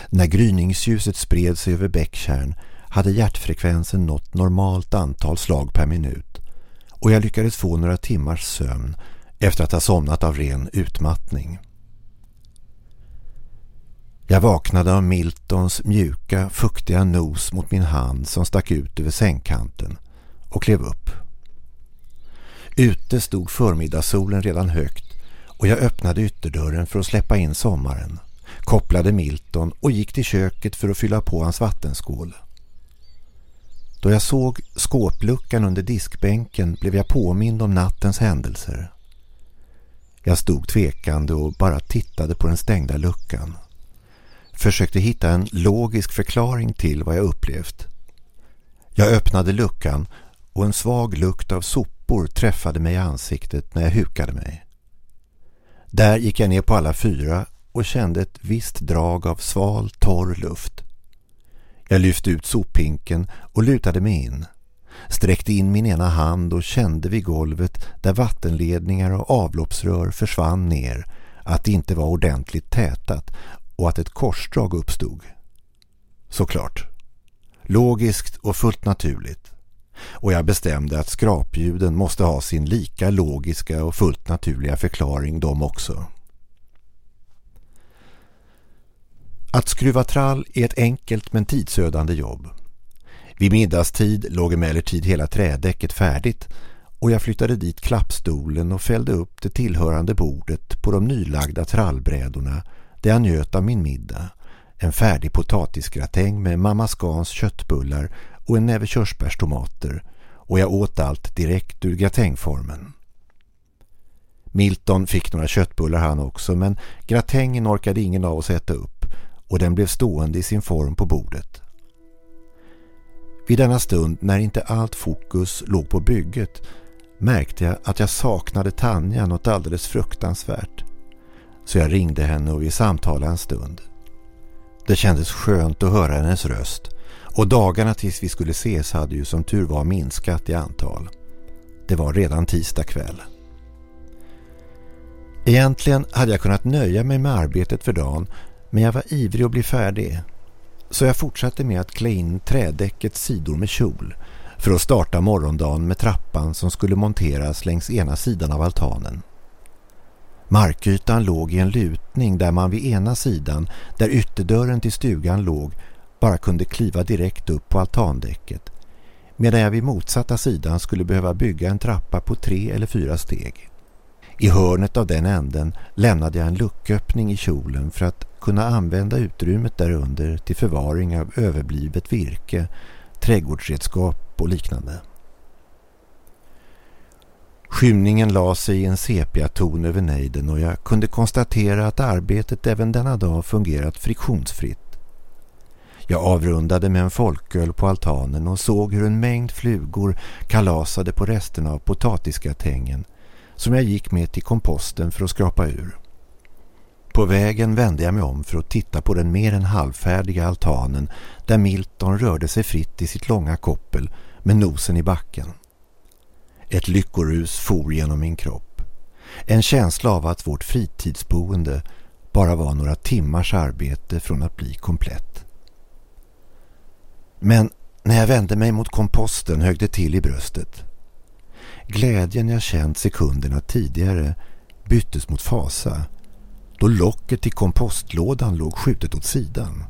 När gryningsljuset spred sig över bäckkärn hade hjärtfrekvensen nått normalt antal slag per minut och jag lyckades få några timmars sömn efter att ha somnat av ren utmattning. Jag vaknade av Miltons mjuka, fuktiga nos mot min hand som stack ut över sängkanten och klev upp. Ute stod förmiddagssolen redan högt och jag öppnade ytterdörren för att släppa in sommaren, kopplade Milton och gick till köket för att fylla på hans vattenskål. Då jag såg skåpluckan under diskbänken blev jag påmind om nattens händelser. Jag stod tvekande och bara tittade på den stängda luckan försökte hitta en logisk förklaring till vad jag upplevt. Jag öppnade luckan och en svag lukt av sopor träffade mig i ansiktet när jag hukade mig. Där gick jag ner på alla fyra och kände ett visst drag av sval, torr luft. Jag lyfte ut soppinken och lutade mig in. Sträckte in min ena hand och kände vid golvet där vattenledningar och avloppsrör försvann ner att det inte var ordentligt tätat och att ett korsdrag uppstod. Såklart. Logiskt och fullt naturligt. Och jag bestämde att skrapljuden måste ha sin lika logiska och fullt naturliga förklaring de också. Att skruva trall är ett enkelt men tidsödande jobb. Vid middagstid låg emellertid hela trädäcket färdigt och jag flyttade dit klappstolen och fällde upp det tillhörande bordet på de nylagda trallbrädorna där jag njöt av min middag. En färdig potatisgratäng med mamma Scans köttbullar och en näve körsbärstomater och jag åt allt direkt ur gratängformen. Milton fick några köttbullar han också men gratängen orkade ingen av oss äta upp och den blev stående i sin form på bordet. Vid denna stund när inte allt fokus låg på bygget märkte jag att jag saknade Tanja något alldeles fruktansvärt så jag ringde henne och vi samtalade en stund. Det kändes skönt att höra hennes röst och dagarna tills vi skulle ses hade ju som tur var minskat i antal. Det var redan tisdag kväll. Egentligen hade jag kunnat nöja mig med arbetet för dagen men jag var ivrig att bli färdig. Så jag fortsatte med att klä in trädäckets sidor med kjol för att starta morgondagen med trappan som skulle monteras längs ena sidan av altanen. Markytan låg i en lutning där man vid ena sidan, där ytterdörren till stugan låg, bara kunde kliva direkt upp på altandäcket. Medan jag vid motsatta sidan skulle behöva bygga en trappa på tre eller fyra steg. I hörnet av den änden lämnade jag en lucköppning i kjolen för att kunna använda utrymmet därunder till förvaring av överblivet virke, trädgårdsredskap och liknande. Skymningen la sig i en sepiaton över nejden och jag kunde konstatera att arbetet även denna dag fungerat friktionsfritt. Jag avrundade med en folköl på altanen och såg hur en mängd flugor kalasade på resterna av potatisgratängen som jag gick med till komposten för att skrapa ur. På vägen vände jag mig om för att titta på den mer än halvfärdiga altanen där Milton rörde sig fritt i sitt långa koppel med nosen i backen. Ett lyckorus for genom min kropp. En känsla av att vårt fritidsboende bara var några timmars arbete från att bli komplett. Men när jag vände mig mot komposten högg det till i bröstet. Glädjen jag känt sekunderna tidigare byttes mot fasa då locket till kompostlådan låg skjutet åt sidan.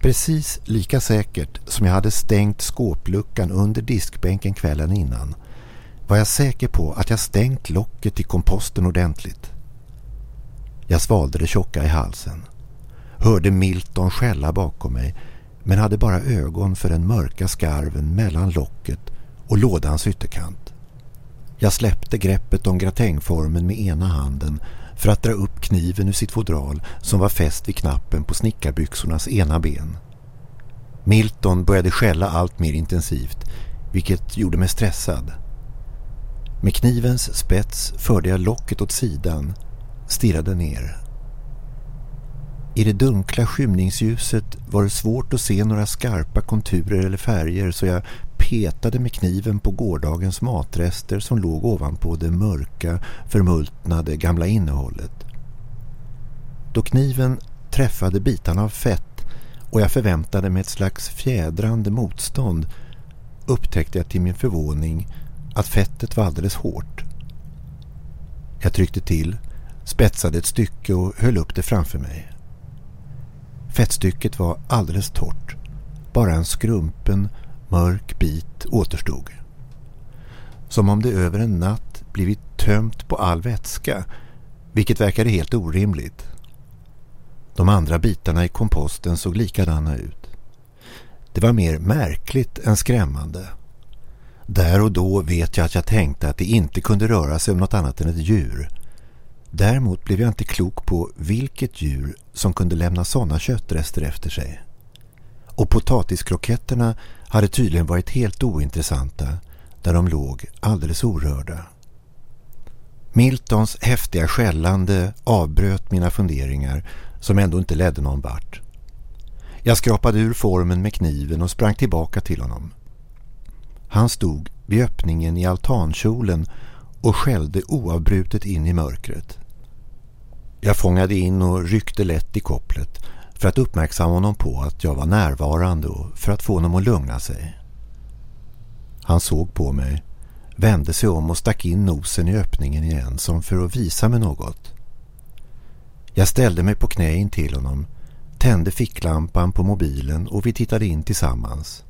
Precis lika säkert som jag hade stängt skåpluckan under diskbänken kvällen innan var jag säker på att jag stängt locket till komposten ordentligt. Jag svalde det tjocka i halsen. Hörde Milton skälla bakom mig men hade bara ögon för den mörka skarven mellan locket och lådans ytterkant. Jag släppte greppet om gratängformen med ena handen för att dra upp kniven ur sitt fodral som var fäst vid knappen på snickarbyxornas ena ben. Milton började skälla allt mer intensivt, vilket gjorde mig stressad. Med knivens spets förde jag locket åt sidan, stirrade ner. I det dunkla skymningsljuset var det svårt att se några skarpa konturer eller färger så jag petade med kniven på gårdagens matrester som låg ovanpå det mörka, förmultnade gamla innehållet. Då kniven träffade bitarna av fett och jag förväntade mig ett slags fjädrande motstånd upptäckte jag till min förvåning att fettet var alldeles hårt. Jag tryckte till, spetsade ett stycke och höll upp det framför mig. Fettstycket var alldeles torrt. Bara en skrumpen, mörk bit återstod. Som om det över en natt blivit tömt på all vätska, vilket verkade helt orimligt. De andra bitarna i komposten såg likadana ut. Det var mer märkligt än skrämmande. Där och då vet jag att jag tänkte att det inte kunde röra sig om något annat än ett djur. Däremot blev jag inte klok på vilket djur som kunde lämna sådana köttrester efter sig. Och potatiskroketterna hade tydligen varit helt ointressanta där de låg alldeles orörda. Miltons häftiga skällande avbröt mina funderingar som ändå inte ledde någon vart. Jag skrapade ur formen med kniven och sprang tillbaka till honom. Han stod vid öppningen i altankjolen och skällde oavbrutet in i mörkret. Jag fångade in och ryckte lätt i kopplet för att uppmärksamma honom på att jag var närvarande och för att få honom att lugna sig. Han såg på mig, vände sig om och stack in nosen i öppningen igen som för att visa mig något. Jag ställde mig på knä in till honom, tände ficklampan på mobilen och vi tittade in tillsammans.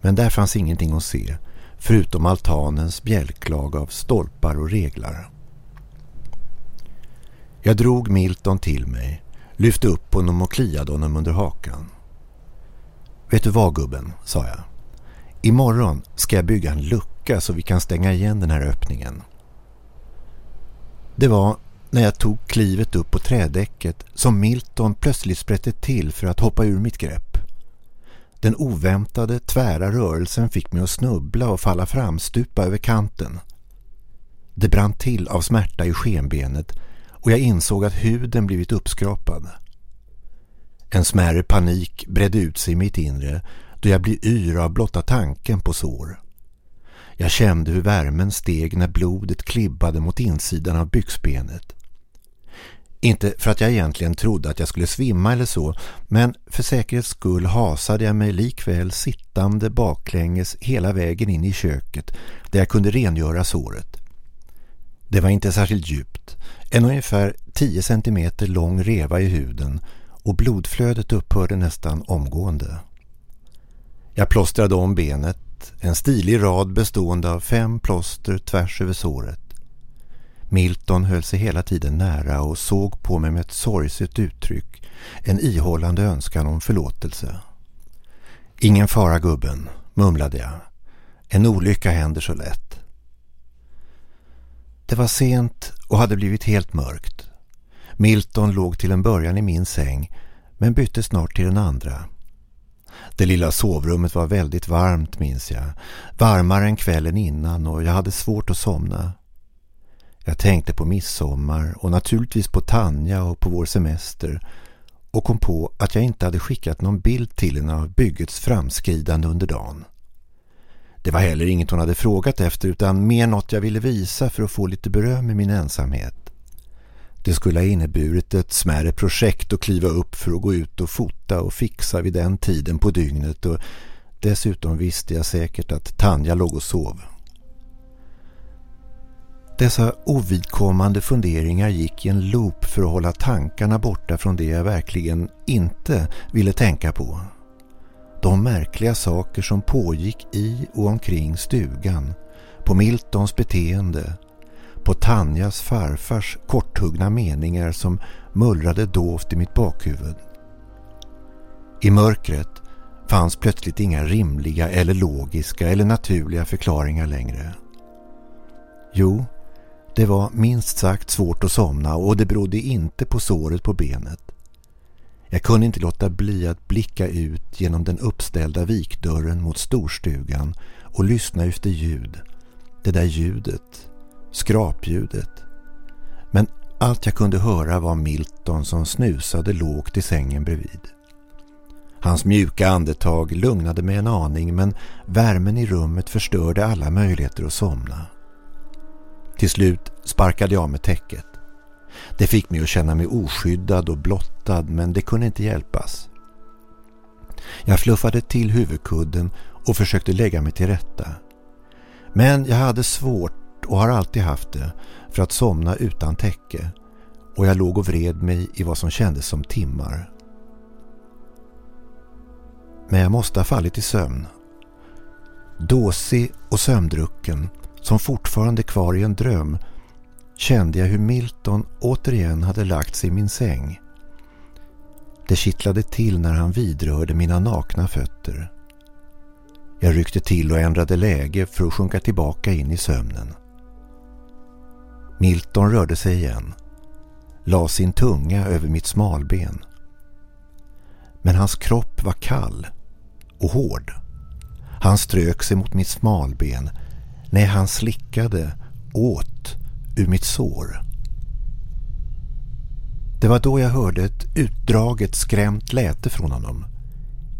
Men där fanns ingenting att se, förutom altanens bjälklag av stolpar och reglar. Jag drog Milton till mig, lyfte upp honom och kliade honom under hakan. Vet du vad gubben, sa jag. Imorgon ska jag bygga en lucka så vi kan stänga igen den här öppningen. Det var när jag tog klivet upp på trädäcket som Milton plötsligt sprätte till för att hoppa ur mitt grepp. Den oväntade, tvära rörelsen fick mig att snubbla och falla framstupa över kanten. Det brann till av smärta i skenbenet och jag insåg att huden blivit uppskrapad. En smärre panik bredde ut sig i mitt inre då jag blev yr av blotta tanken på sår. Jag kände hur värmen steg när blodet klibbade mot insidan av byxbenet. Inte för att jag egentligen trodde att jag skulle svimma eller så, men för säkerhets skull hasade jag mig likväl sittande baklänges hela vägen in i köket där jag kunde rengöra såret. Det var inte särskilt djupt, en ungefär 10 cm lång reva i huden och blodflödet upphörde nästan omgående. Jag plåstrade om benet, en stilig rad bestående av fem plåster tvärs över såret. Milton höll sig hela tiden nära och såg på mig med ett sorgset uttryck, en ihållande önskan om förlåtelse. Ingen fara gubben, mumlade jag. En olycka händer så lätt. Det var sent och hade blivit helt mörkt. Milton låg till en början i min säng men bytte snart till den andra. Det lilla sovrummet var väldigt varmt minns jag. Varmare än kvällen innan och jag hade svårt att somna. Jag tänkte på midsommar och naturligtvis på Tanja och på vår semester och kom på att jag inte hade skickat någon bild till henne av byggets framskridande under dagen. Det var heller inget hon hade frågat efter utan mer något jag ville visa för att få lite beröm i min ensamhet. Det skulle ha inneburit ett smärre projekt att kliva upp för att gå ut och fota och fixa vid den tiden på dygnet och dessutom visste jag säkert att Tanja låg och sov. Dessa ovidkommande funderingar gick i en loop för att hålla tankarna borta från det jag verkligen inte ville tänka på. De märkliga saker som pågick i och omkring stugan, på Miltons beteende, på Tanjas farfars korthuggna meningar som mullrade dovt i mitt bakhuvud. I mörkret fanns plötsligt inga rimliga eller logiska eller naturliga förklaringar längre. Jo, det var minst sagt svårt att somna och det berodde inte på såret på benet. Jag kunde inte låta bli att blicka ut genom den uppställda vikdörren mot storstugan och lyssna efter ljud. Det där ljudet, skrapljudet. Men allt jag kunde höra var Milton som snusade lågt i sängen bredvid. Hans mjuka andetag lugnade mig en aning men värmen i rummet förstörde alla möjligheter att somna. Till slut sparkade jag med täcket. Det fick mig att känna mig oskyddad och blottad men det kunde inte hjälpas. Jag fluffade till huvudkudden och försökte lägga mig till rätta. Men jag hade svårt och har alltid haft det för att somna utan täcke och jag låg och vred mig i vad som kändes som timmar. Men jag måste ha fallit i sömn. Dåsig och sömndrucken som fortfarande kvar i en dröm kände jag hur Milton återigen hade lagt sig i min säng. Det kittlade till när han vidrörde mina nakna fötter. Jag ryckte till och ändrade läge för att sjunka tillbaka in i sömnen. Milton rörde sig igen. La sin tunga över mitt smalben. Men hans kropp var kall och hård. Han strök sig mot mitt smalben när han slickade, åt ur mitt sår. Det var då jag hörde ett utdraget skrämt läte från honom.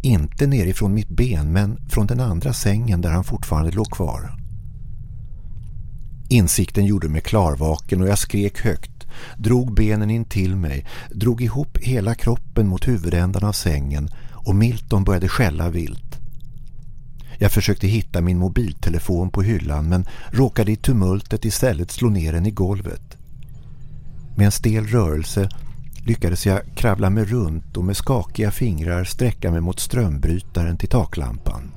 Inte nerifrån mitt ben men från den andra sängen där han fortfarande låg kvar. Insikten gjorde mig klarvaken och jag skrek högt, drog benen in till mig, drog ihop hela kroppen mot huvudändan av sängen och Milton började skälla vilt. Jag försökte hitta min mobiltelefon på hyllan men råkade i tumultet istället slå ner den i golvet. Med en stel rörelse lyckades jag kravla mig runt och med skakiga fingrar sträcka mig mot strömbrytaren till taklampan.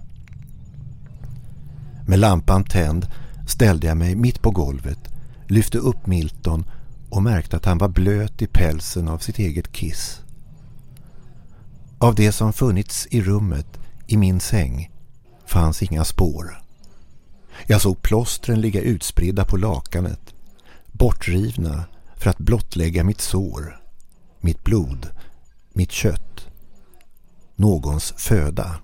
Med lampan tänd ställde jag mig mitt på golvet, lyfte upp Milton och märkte att han var blöt i pälsen av sitt eget kiss. Av det som funnits i rummet, i min säng, fanns inga spår. Jag såg plåstren ligga utspridda på lakanet, bortrivna för att blottlägga mitt sår, mitt blod, mitt kött, någons föda.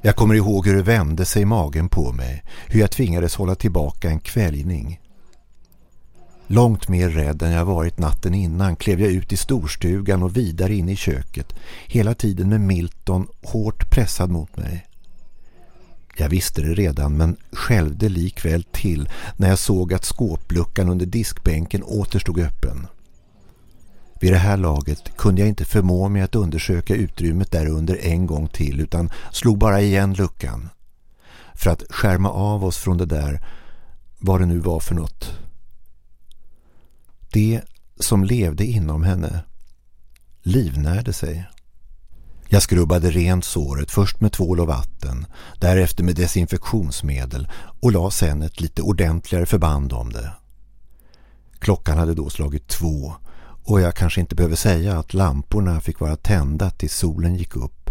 Jag kommer ihåg hur det vände sig i magen på mig, hur jag tvingades hålla tillbaka en kväljning. Långt mer rädd än jag varit natten innan klev jag ut i storstugan och vidare in i köket, hela tiden med Milton hårt pressad mot mig. Jag visste det redan men skälvde likväl till när jag såg att skåpluckan under diskbänken åter stod öppen. Vid det här laget kunde jag inte förmå mig att undersöka utrymmet där under en gång till utan slog bara igen luckan. För att skärma av oss från det där, vad det nu var för något. Det som levde inom henne livnärde sig. Jag skrubbade rent såret först med tvål och vatten, därefter med desinfektionsmedel och la sen ett lite ordentligare förband om det. Klockan hade då slagit två och jag kanske inte behöver säga att lamporna fick vara tända tills solen gick upp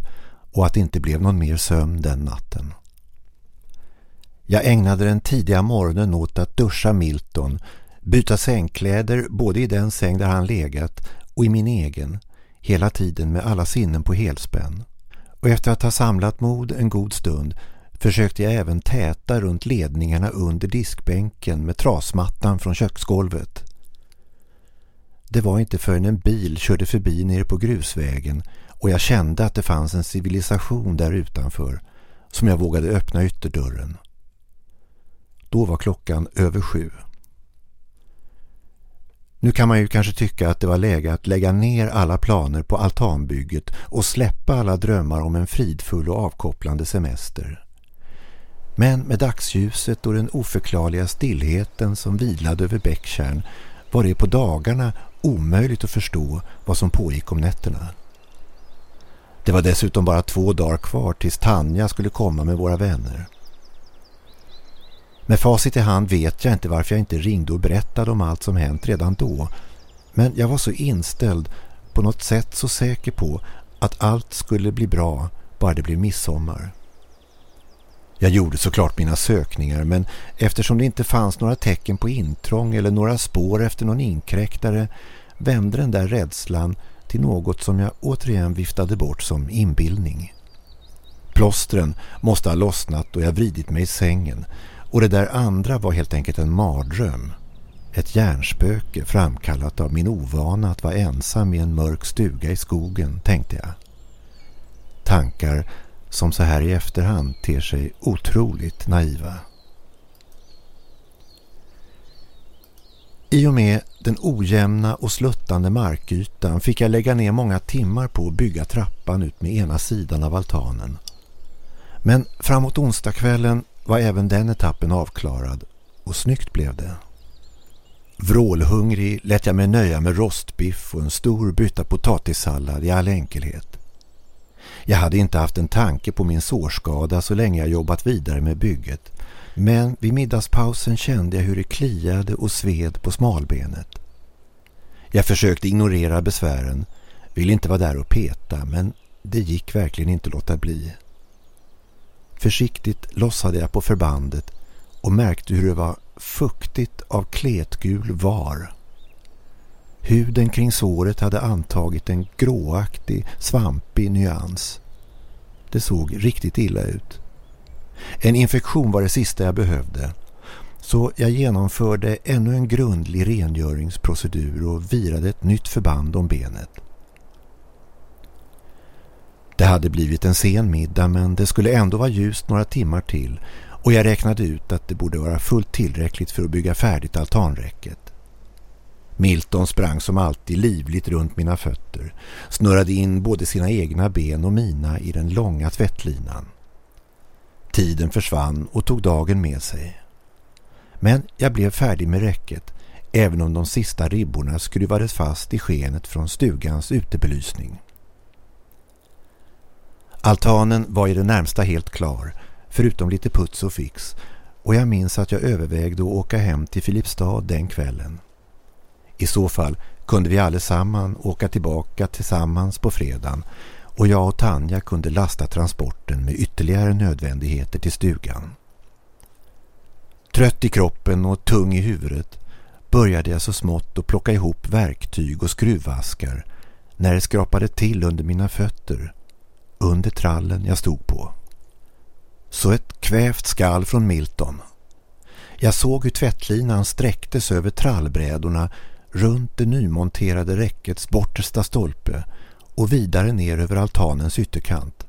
och att det inte blev någon mer sömn den natten. Jag ägnade den tidiga morgonen åt att duscha Milton, byta sängkläder både i den säng där han legat och i min egen, hela tiden med alla sinnen på helspänn. Och efter att ha samlat mod en god stund försökte jag även täta runt ledningarna under diskbänken med trasmattan från köksgolvet. Det var inte förrän en bil körde förbi nere på grusvägen och jag kände att det fanns en civilisation där utanför som jag vågade öppna ytterdörren. Då var klockan över sju. Nu kan man ju kanske tycka att det var läge att lägga ner alla planer på altanbygget och släppa alla drömmar om en fridfull och avkopplande semester. Men med dagsljuset och den oförklarliga stillheten som vilade över Bäckkärn var det på dagarna omöjligt att förstå vad som pågick om nätterna. Det var dessutom bara två dagar kvar tills Tanja skulle komma med våra vänner. Med facit i hand vet jag inte varför jag inte ringde och berättade om allt som hänt redan då. Men jag var så inställd, på något sätt så säker på att allt skulle bli bra bara det blev midsommar. Jag gjorde såklart mina sökningar men eftersom det inte fanns några tecken på intrång eller några spår efter någon inkräktare vände den där rädslan till något som jag återigen viftade bort som inbildning. Plåstren måste ha lossnat och jag vridit mig i sängen och det där andra var helt enkelt en mardröm. Ett hjärnspöke framkallat av min ovana att vara ensam i en mörk stuga i skogen, tänkte jag. Tankar som så här i efterhand ter sig otroligt naiva. I och med den ojämna och sluttande markytan fick jag lägga ner många timmar på att bygga trappan ut med ena sidan av altanen. Men framåt onsdagskvällen var även den etappen avklarad och snyggt blev det. Vrålhungrig lät jag mig nöja med rostbiff och en stor bytta potatissallad i all enkelhet. Jag hade inte haft en tanke på min sårskada så länge jag jobbat vidare med bygget. Men vid middagspausen kände jag hur det kliade och sved på smalbenet. Jag försökte ignorera besvären, ville inte vara där och peta men det gick verkligen inte att låta bli. Försiktigt lossade jag på förbandet och märkte hur det var fuktigt av kletgul var. Huden kring såret hade antagit en gråaktig, svampig nyans. Det såg riktigt illa ut. En infektion var det sista jag behövde. Så jag genomförde ännu en grundlig rengöringsprocedur och virade ett nytt förband om benet. Det hade blivit en sen middag men det skulle ändå vara ljust några timmar till och jag räknade ut att det borde vara fullt tillräckligt för att bygga färdigt altanräcket. Milton sprang som alltid livligt runt mina fötter, snurrade in både sina egna ben och mina i den långa tvättlinan. Tiden försvann och tog dagen med sig. Men jag blev färdig med räcket, även om de sista ribborna skruvades fast i skenet från stugans utebelysning. Altanen var i det närmsta helt klar, förutom lite puts och fix, och jag minns att jag övervägde att åka hem till Filipstad den kvällen. I så fall kunde vi allesamman åka tillbaka tillsammans på fredagen och jag och Tanja kunde lasta transporten med ytterligare nödvändigheter till stugan. Trött i kroppen och tung i huvudet började jag så smått att plocka ihop verktyg och skruvaskar, när det skrapade till under mina fötter under trallen jag stod på. Så ett kvävt skall från Milton. Jag såg hur tvättlinan sträcktes över trallbrädorna runt det nymonterade räckets bortersta stolpe och vidare ner över altanens ytterkant.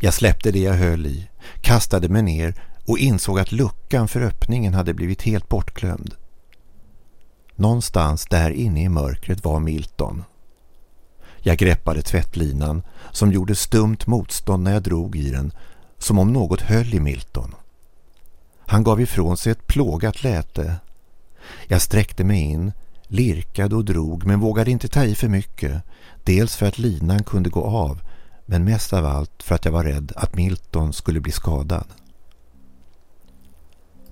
Jag släppte det jag höll i, kastade mig ner och insåg att luckan för öppningen hade blivit helt bortglömd. Någonstans där inne i mörkret var Milton. Jag greppade tvättlinan som gjorde stumt motstånd när jag drog i den som om något höll i Milton. Han gav ifrån sig ett plågat läte. Jag sträckte mig in, lirkade och drog men vågade inte ta i för mycket. Dels för att linan kunde gå av men mest av allt för att jag var rädd att Milton skulle bli skadad.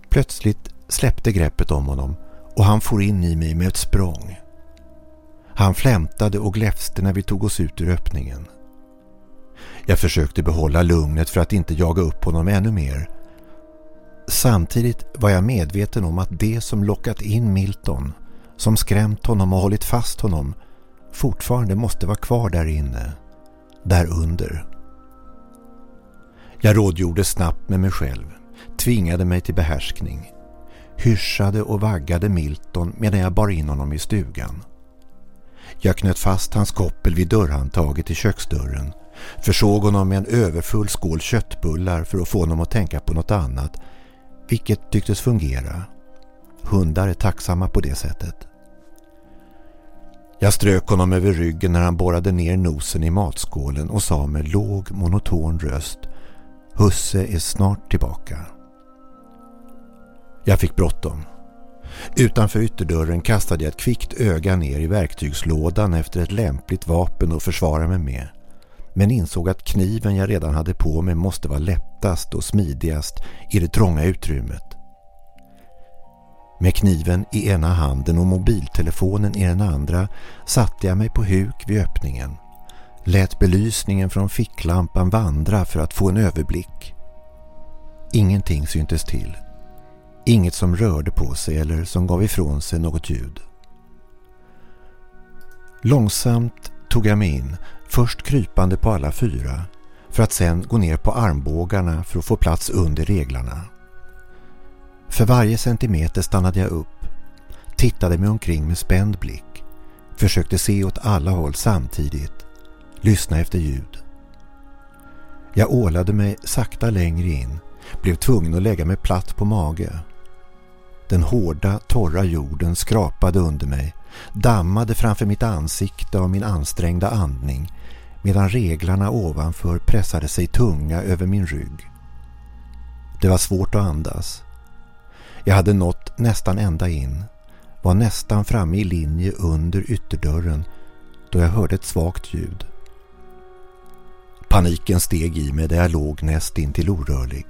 Plötsligt släppte greppet om honom och han for in i mig med ett språng. Han flämtade och gläfste när vi tog oss ut ur öppningen. Jag försökte behålla lugnet för att inte jaga upp honom ännu mer. Samtidigt var jag medveten om att det som lockat in Milton, som skrämt honom och hållit fast honom, fortfarande måste vara kvar där inne, där under. Jag rådgjorde snabbt med mig själv, tvingade mig till behärskning. Hyschade och vaggade Milton medan jag bar in honom i stugan. Jag knöt fast hans koppel vid dörrhandtaget i köksdörren, försåg honom med en överfull skål köttbullar för att få honom att tänka på något annat, vilket tycktes fungera. Hundar är tacksamma på det sättet. Jag strök honom över ryggen när han borrade ner nosen i matskålen och sa med låg monoton röst Husse är snart tillbaka. Jag fick bråttom. Utanför ytterdörren kastade jag ett kvickt öga ner i verktygslådan efter ett lämpligt vapen att försvara mig med. Men insåg att kniven jag redan hade på mig måste vara lättast och smidigast i det trånga utrymmet. Med kniven i ena handen och mobiltelefonen i den andra satte jag mig på huk vid öppningen. Lät belysningen från ficklampan vandra för att få en överblick. Ingenting syntes till. Inget som rörde på sig eller som gav ifrån sig något ljud. Långsamt tog jag mig in, först krypande på alla fyra, för att sen gå ner på armbågarna för att få plats under reglarna. För varje centimeter stannade jag upp, tittade mig omkring med spänd blick, försökte se åt alla håll samtidigt, lyssna efter ljud. Jag ålade mig sakta längre in, blev tvungen att lägga mig platt på mage. Den hårda, torra jorden skrapade under mig, dammade framför mitt ansikte av min ansträngda andning medan reglarna ovanför pressade sig tunga över min rygg. Det var svårt att andas. Jag hade nått nästan ända in, var nästan framme i linje under ytterdörren då jag hörde ett svagt ljud. Paniken steg i mig där jag låg näst in till orörlig.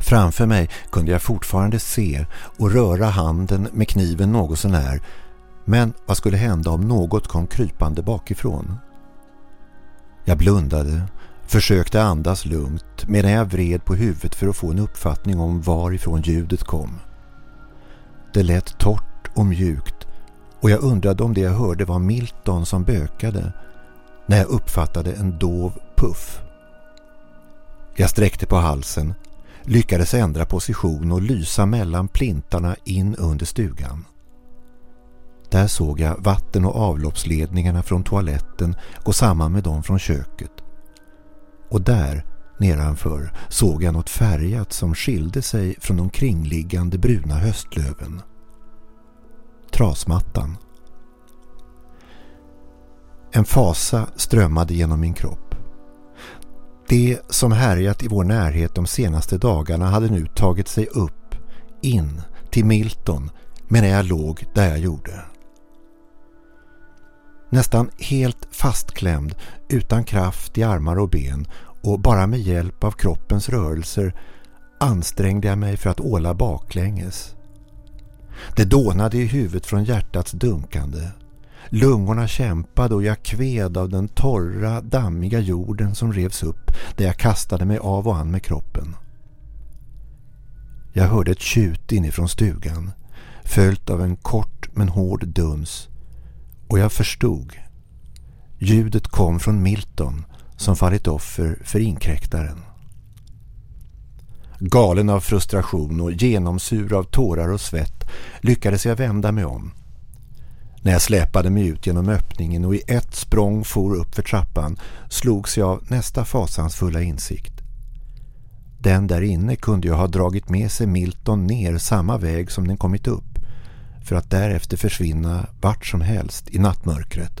Framför mig kunde jag fortfarande se och röra handen med kniven något sånär men vad skulle hända om något kom krypande bakifrån? Jag blundade, försökte andas lugnt medan jag vred på huvudet för att få en uppfattning om varifrån ljudet kom. Det lät torrt och mjukt och jag undrade om det jag hörde var Milton som bökade när jag uppfattade en dov puff. Jag sträckte på halsen, lyckades ändra position och lysa mellan plintarna in under stugan. Där såg jag vatten- och avloppsledningarna från toaletten gå samman med dem från köket. Och där, nedanför, såg jag något färgat som skilde sig från de kringliggande bruna höstlöven. Trasmattan. En fasa strömmade genom min kropp. Det som härjat i vår närhet de senaste dagarna hade nu tagit sig upp, in till Milton medan jag låg där jag gjorde. Nästan helt fastklämd, utan kraft i armar och ben och bara med hjälp av kroppens rörelser ansträngde jag mig för att åla baklänges. Det dånade i huvudet från hjärtats dunkande. Lungorna kämpade och jag kved av den torra, dammiga jorden som revs upp där jag kastade mig av och an med kroppen. Jag hörde ett tjut inifrån stugan, följt av en kort men hård duns och jag förstod. Ljudet kom från Milton som fallit offer för inkräktaren. Galen av frustration och genomsur av tårar och svett lyckades jag vända mig om. När jag släpade mig ut genom öppningen och i ett språng for upp för trappan slogs jag av nästa fasansfulla insikt. Den där inne kunde jag ha dragit med sig Milton ner samma väg som den kommit upp för att därefter försvinna vart som helst i nattmörkret.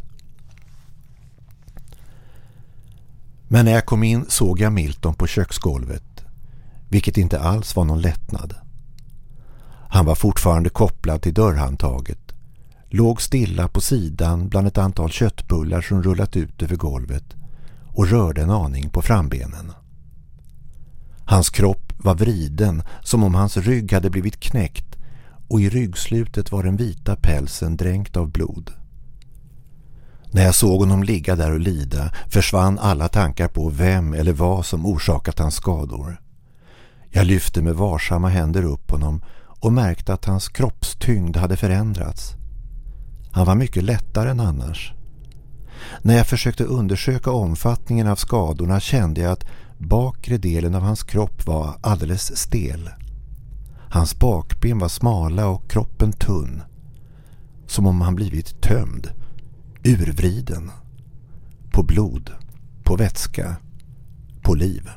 Men när jag kom in såg jag Milton på köksgolvet, vilket inte alls var någon lättnad. Han var fortfarande kopplad till dörrhandtaget, låg stilla på sidan bland ett antal köttbullar som rullat ut över golvet och rörde en aning på frambenen. Hans kropp var vriden som om hans rygg hade blivit knäckt och i ryggslutet var den vita pälsen dränkt av blod. När jag såg honom ligga där och lida försvann alla tankar på vem eller vad som orsakat hans skador. Jag lyfte med varsamma händer upp honom och märkte att hans kroppstyngd hade förändrats. Han var mycket lättare än annars. När jag försökte undersöka omfattningen av skadorna kände jag att bakre delen av hans kropp var alldeles stel. Hans bakben var smala och kroppen tunn. Som om han blivit tömd, urvriden. På blod, på vätska, på liv.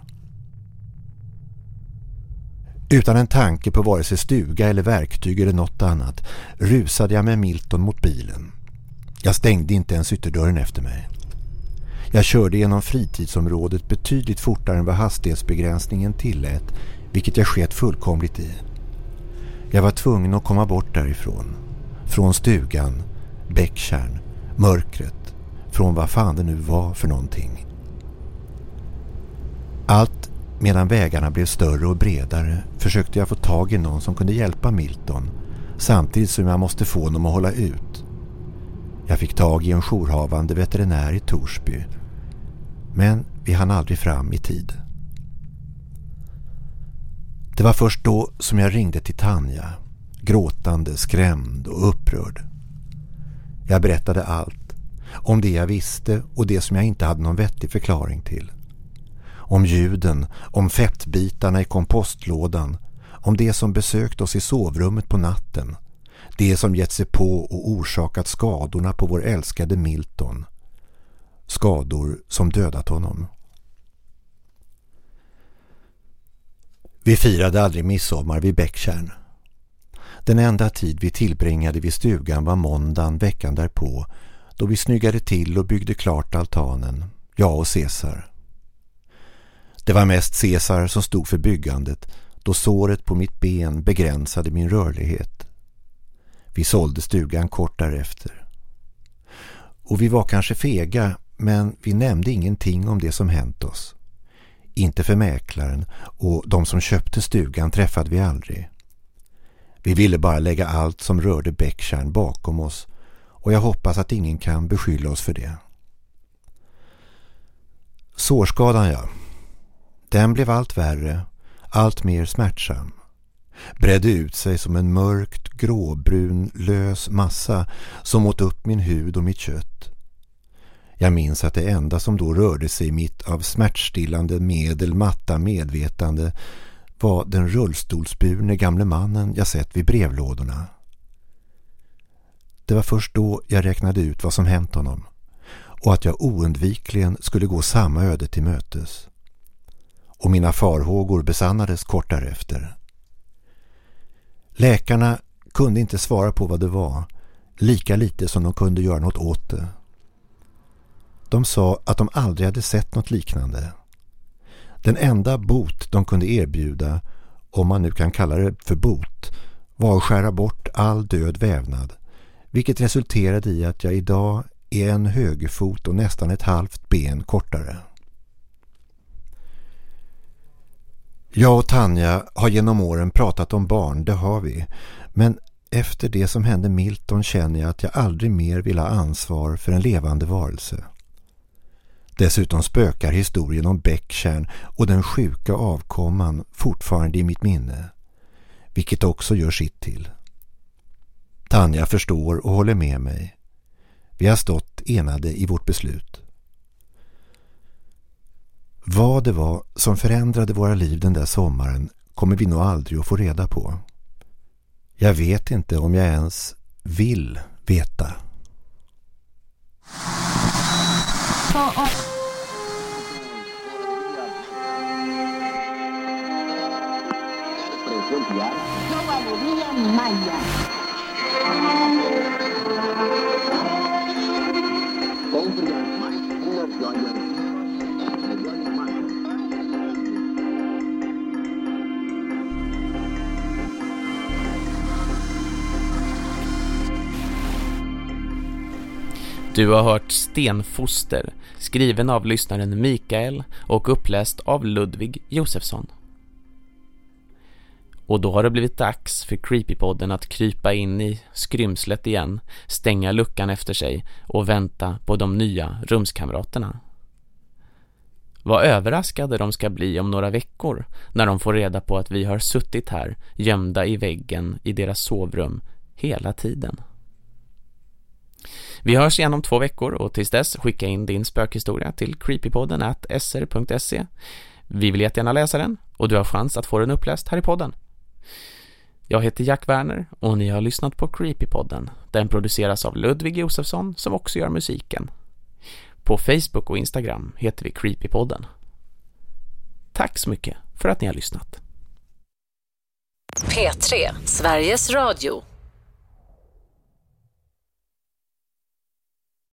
Utan en tanke på vare sig stuga eller verktyg eller något annat rusade jag med Milton mot bilen. Jag stängde inte ens ytterdörren efter mig. Jag körde genom fritidsområdet betydligt fortare än vad hastighetsbegränsningen tillät, vilket jag sket fullkomligt i. Jag var tvungen att komma bort därifrån. Från stugan, bäckkärn, mörkret, från vad fan det nu var för någonting. Allt medan vägarna blev större och bredare försökte jag få tag i någon som kunde hjälpa Milton samtidigt som jag måste få honom att hålla ut. Jag fick tag i en jourhavande veterinär i Torsby men vi hann aldrig fram i tid. Det var först då som jag ringde till Tanja, gråtande, skrämd och upprörd. Jag berättade allt, om det jag visste och det som jag inte hade någon vettig förklaring till. Om ljuden, om fettbitarna i kompostlådan, om det som besökt oss i sovrummet på natten, det som gett sig på och orsakat skadorna på vår älskade Milton. Skador som dödat honom. Vi firade aldrig midsommar vid Bäckkärn. Den enda tid vi tillbringade vid stugan var måndagen veckan därpå då vi snyggade till och byggde klart altanen, jag och Cesar. Det var mest Cesar som stod för byggandet då såret på mitt ben begränsade min rörlighet. Vi sålde stugan kort därefter. Och vi var kanske fega men vi nämnde ingenting om det som hänt oss. Inte för mäklaren och de som köpte stugan träffade vi aldrig. Vi ville bara lägga allt som rörde Bäckkärn bakom oss och jag hoppas att ingen kan beskylla oss för det. Sårskadan ja. Den blev allt värre, allt mer smärtsam. Bredde ut sig som en mörkt, gråbrun, lös massa som åt upp min hud och mitt kött. Jag minns att det enda som då rörde sig mitt av smärtstillande medel matta medvetande var den rullstolsburne gamle mannen jag sett vid brevlådorna. Det var först då jag räknade ut vad som hänt honom och att jag oundvikligen skulle gå samma öde till mötes. Och mina farhågor besannades kort därefter. Läkarna kunde inte svara på vad det var, lika lite som de kunde göra något åt det. De sa att de aldrig hade sett något liknande. Den enda bot de kunde erbjuda, om man nu kan kalla det för bot, var att skära bort all död vävnad, vilket resulterade i att jag idag är en högerfot och nästan ett halvt ben kortare. Jag och Tanja har genom åren pratat om barn, det har vi. Men efter det som hände Milton känner jag att jag aldrig mer vill ha ansvar för en levande varelse. Dessutom spökar historien om Bäckkärn och den sjuka avkomman fortfarande i mitt minne. Vilket också gör sitt till. Tanja förstår och håller med mig. Vi har stått enade i vårt beslut. Vad det var som förändrade våra liv den där sommaren kommer vi nog aldrig att få reda på. Jag vet inte om jag ens vill veta. Du har hört Stenfoster, skriven av lyssnaren Mikael och uppläst av Ludvig Josefsson. Och då har det blivit dags för Creepypodden att krypa in i skrymslet igen, stänga luckan efter sig och vänta på de nya rumskamraterna. Vad överraskade de ska bli om några veckor när de får reda på att vi har suttit här gömda i väggen i deras sovrum hela tiden. Vi hörs igen om två veckor och tills dess skicka in din spökhistoria till creepypodden at sr.se. Vi vill jättegärna läsa den och du har chans att få den uppläst här i podden. Jag heter Jack Werner och ni har lyssnat på Creepypodden. Den produceras av Ludvig Josefsson som också gör musiken. På Facebook och Instagram heter vi Creepypodden. Tack så mycket för att ni har lyssnat. P3, Sveriges Radio.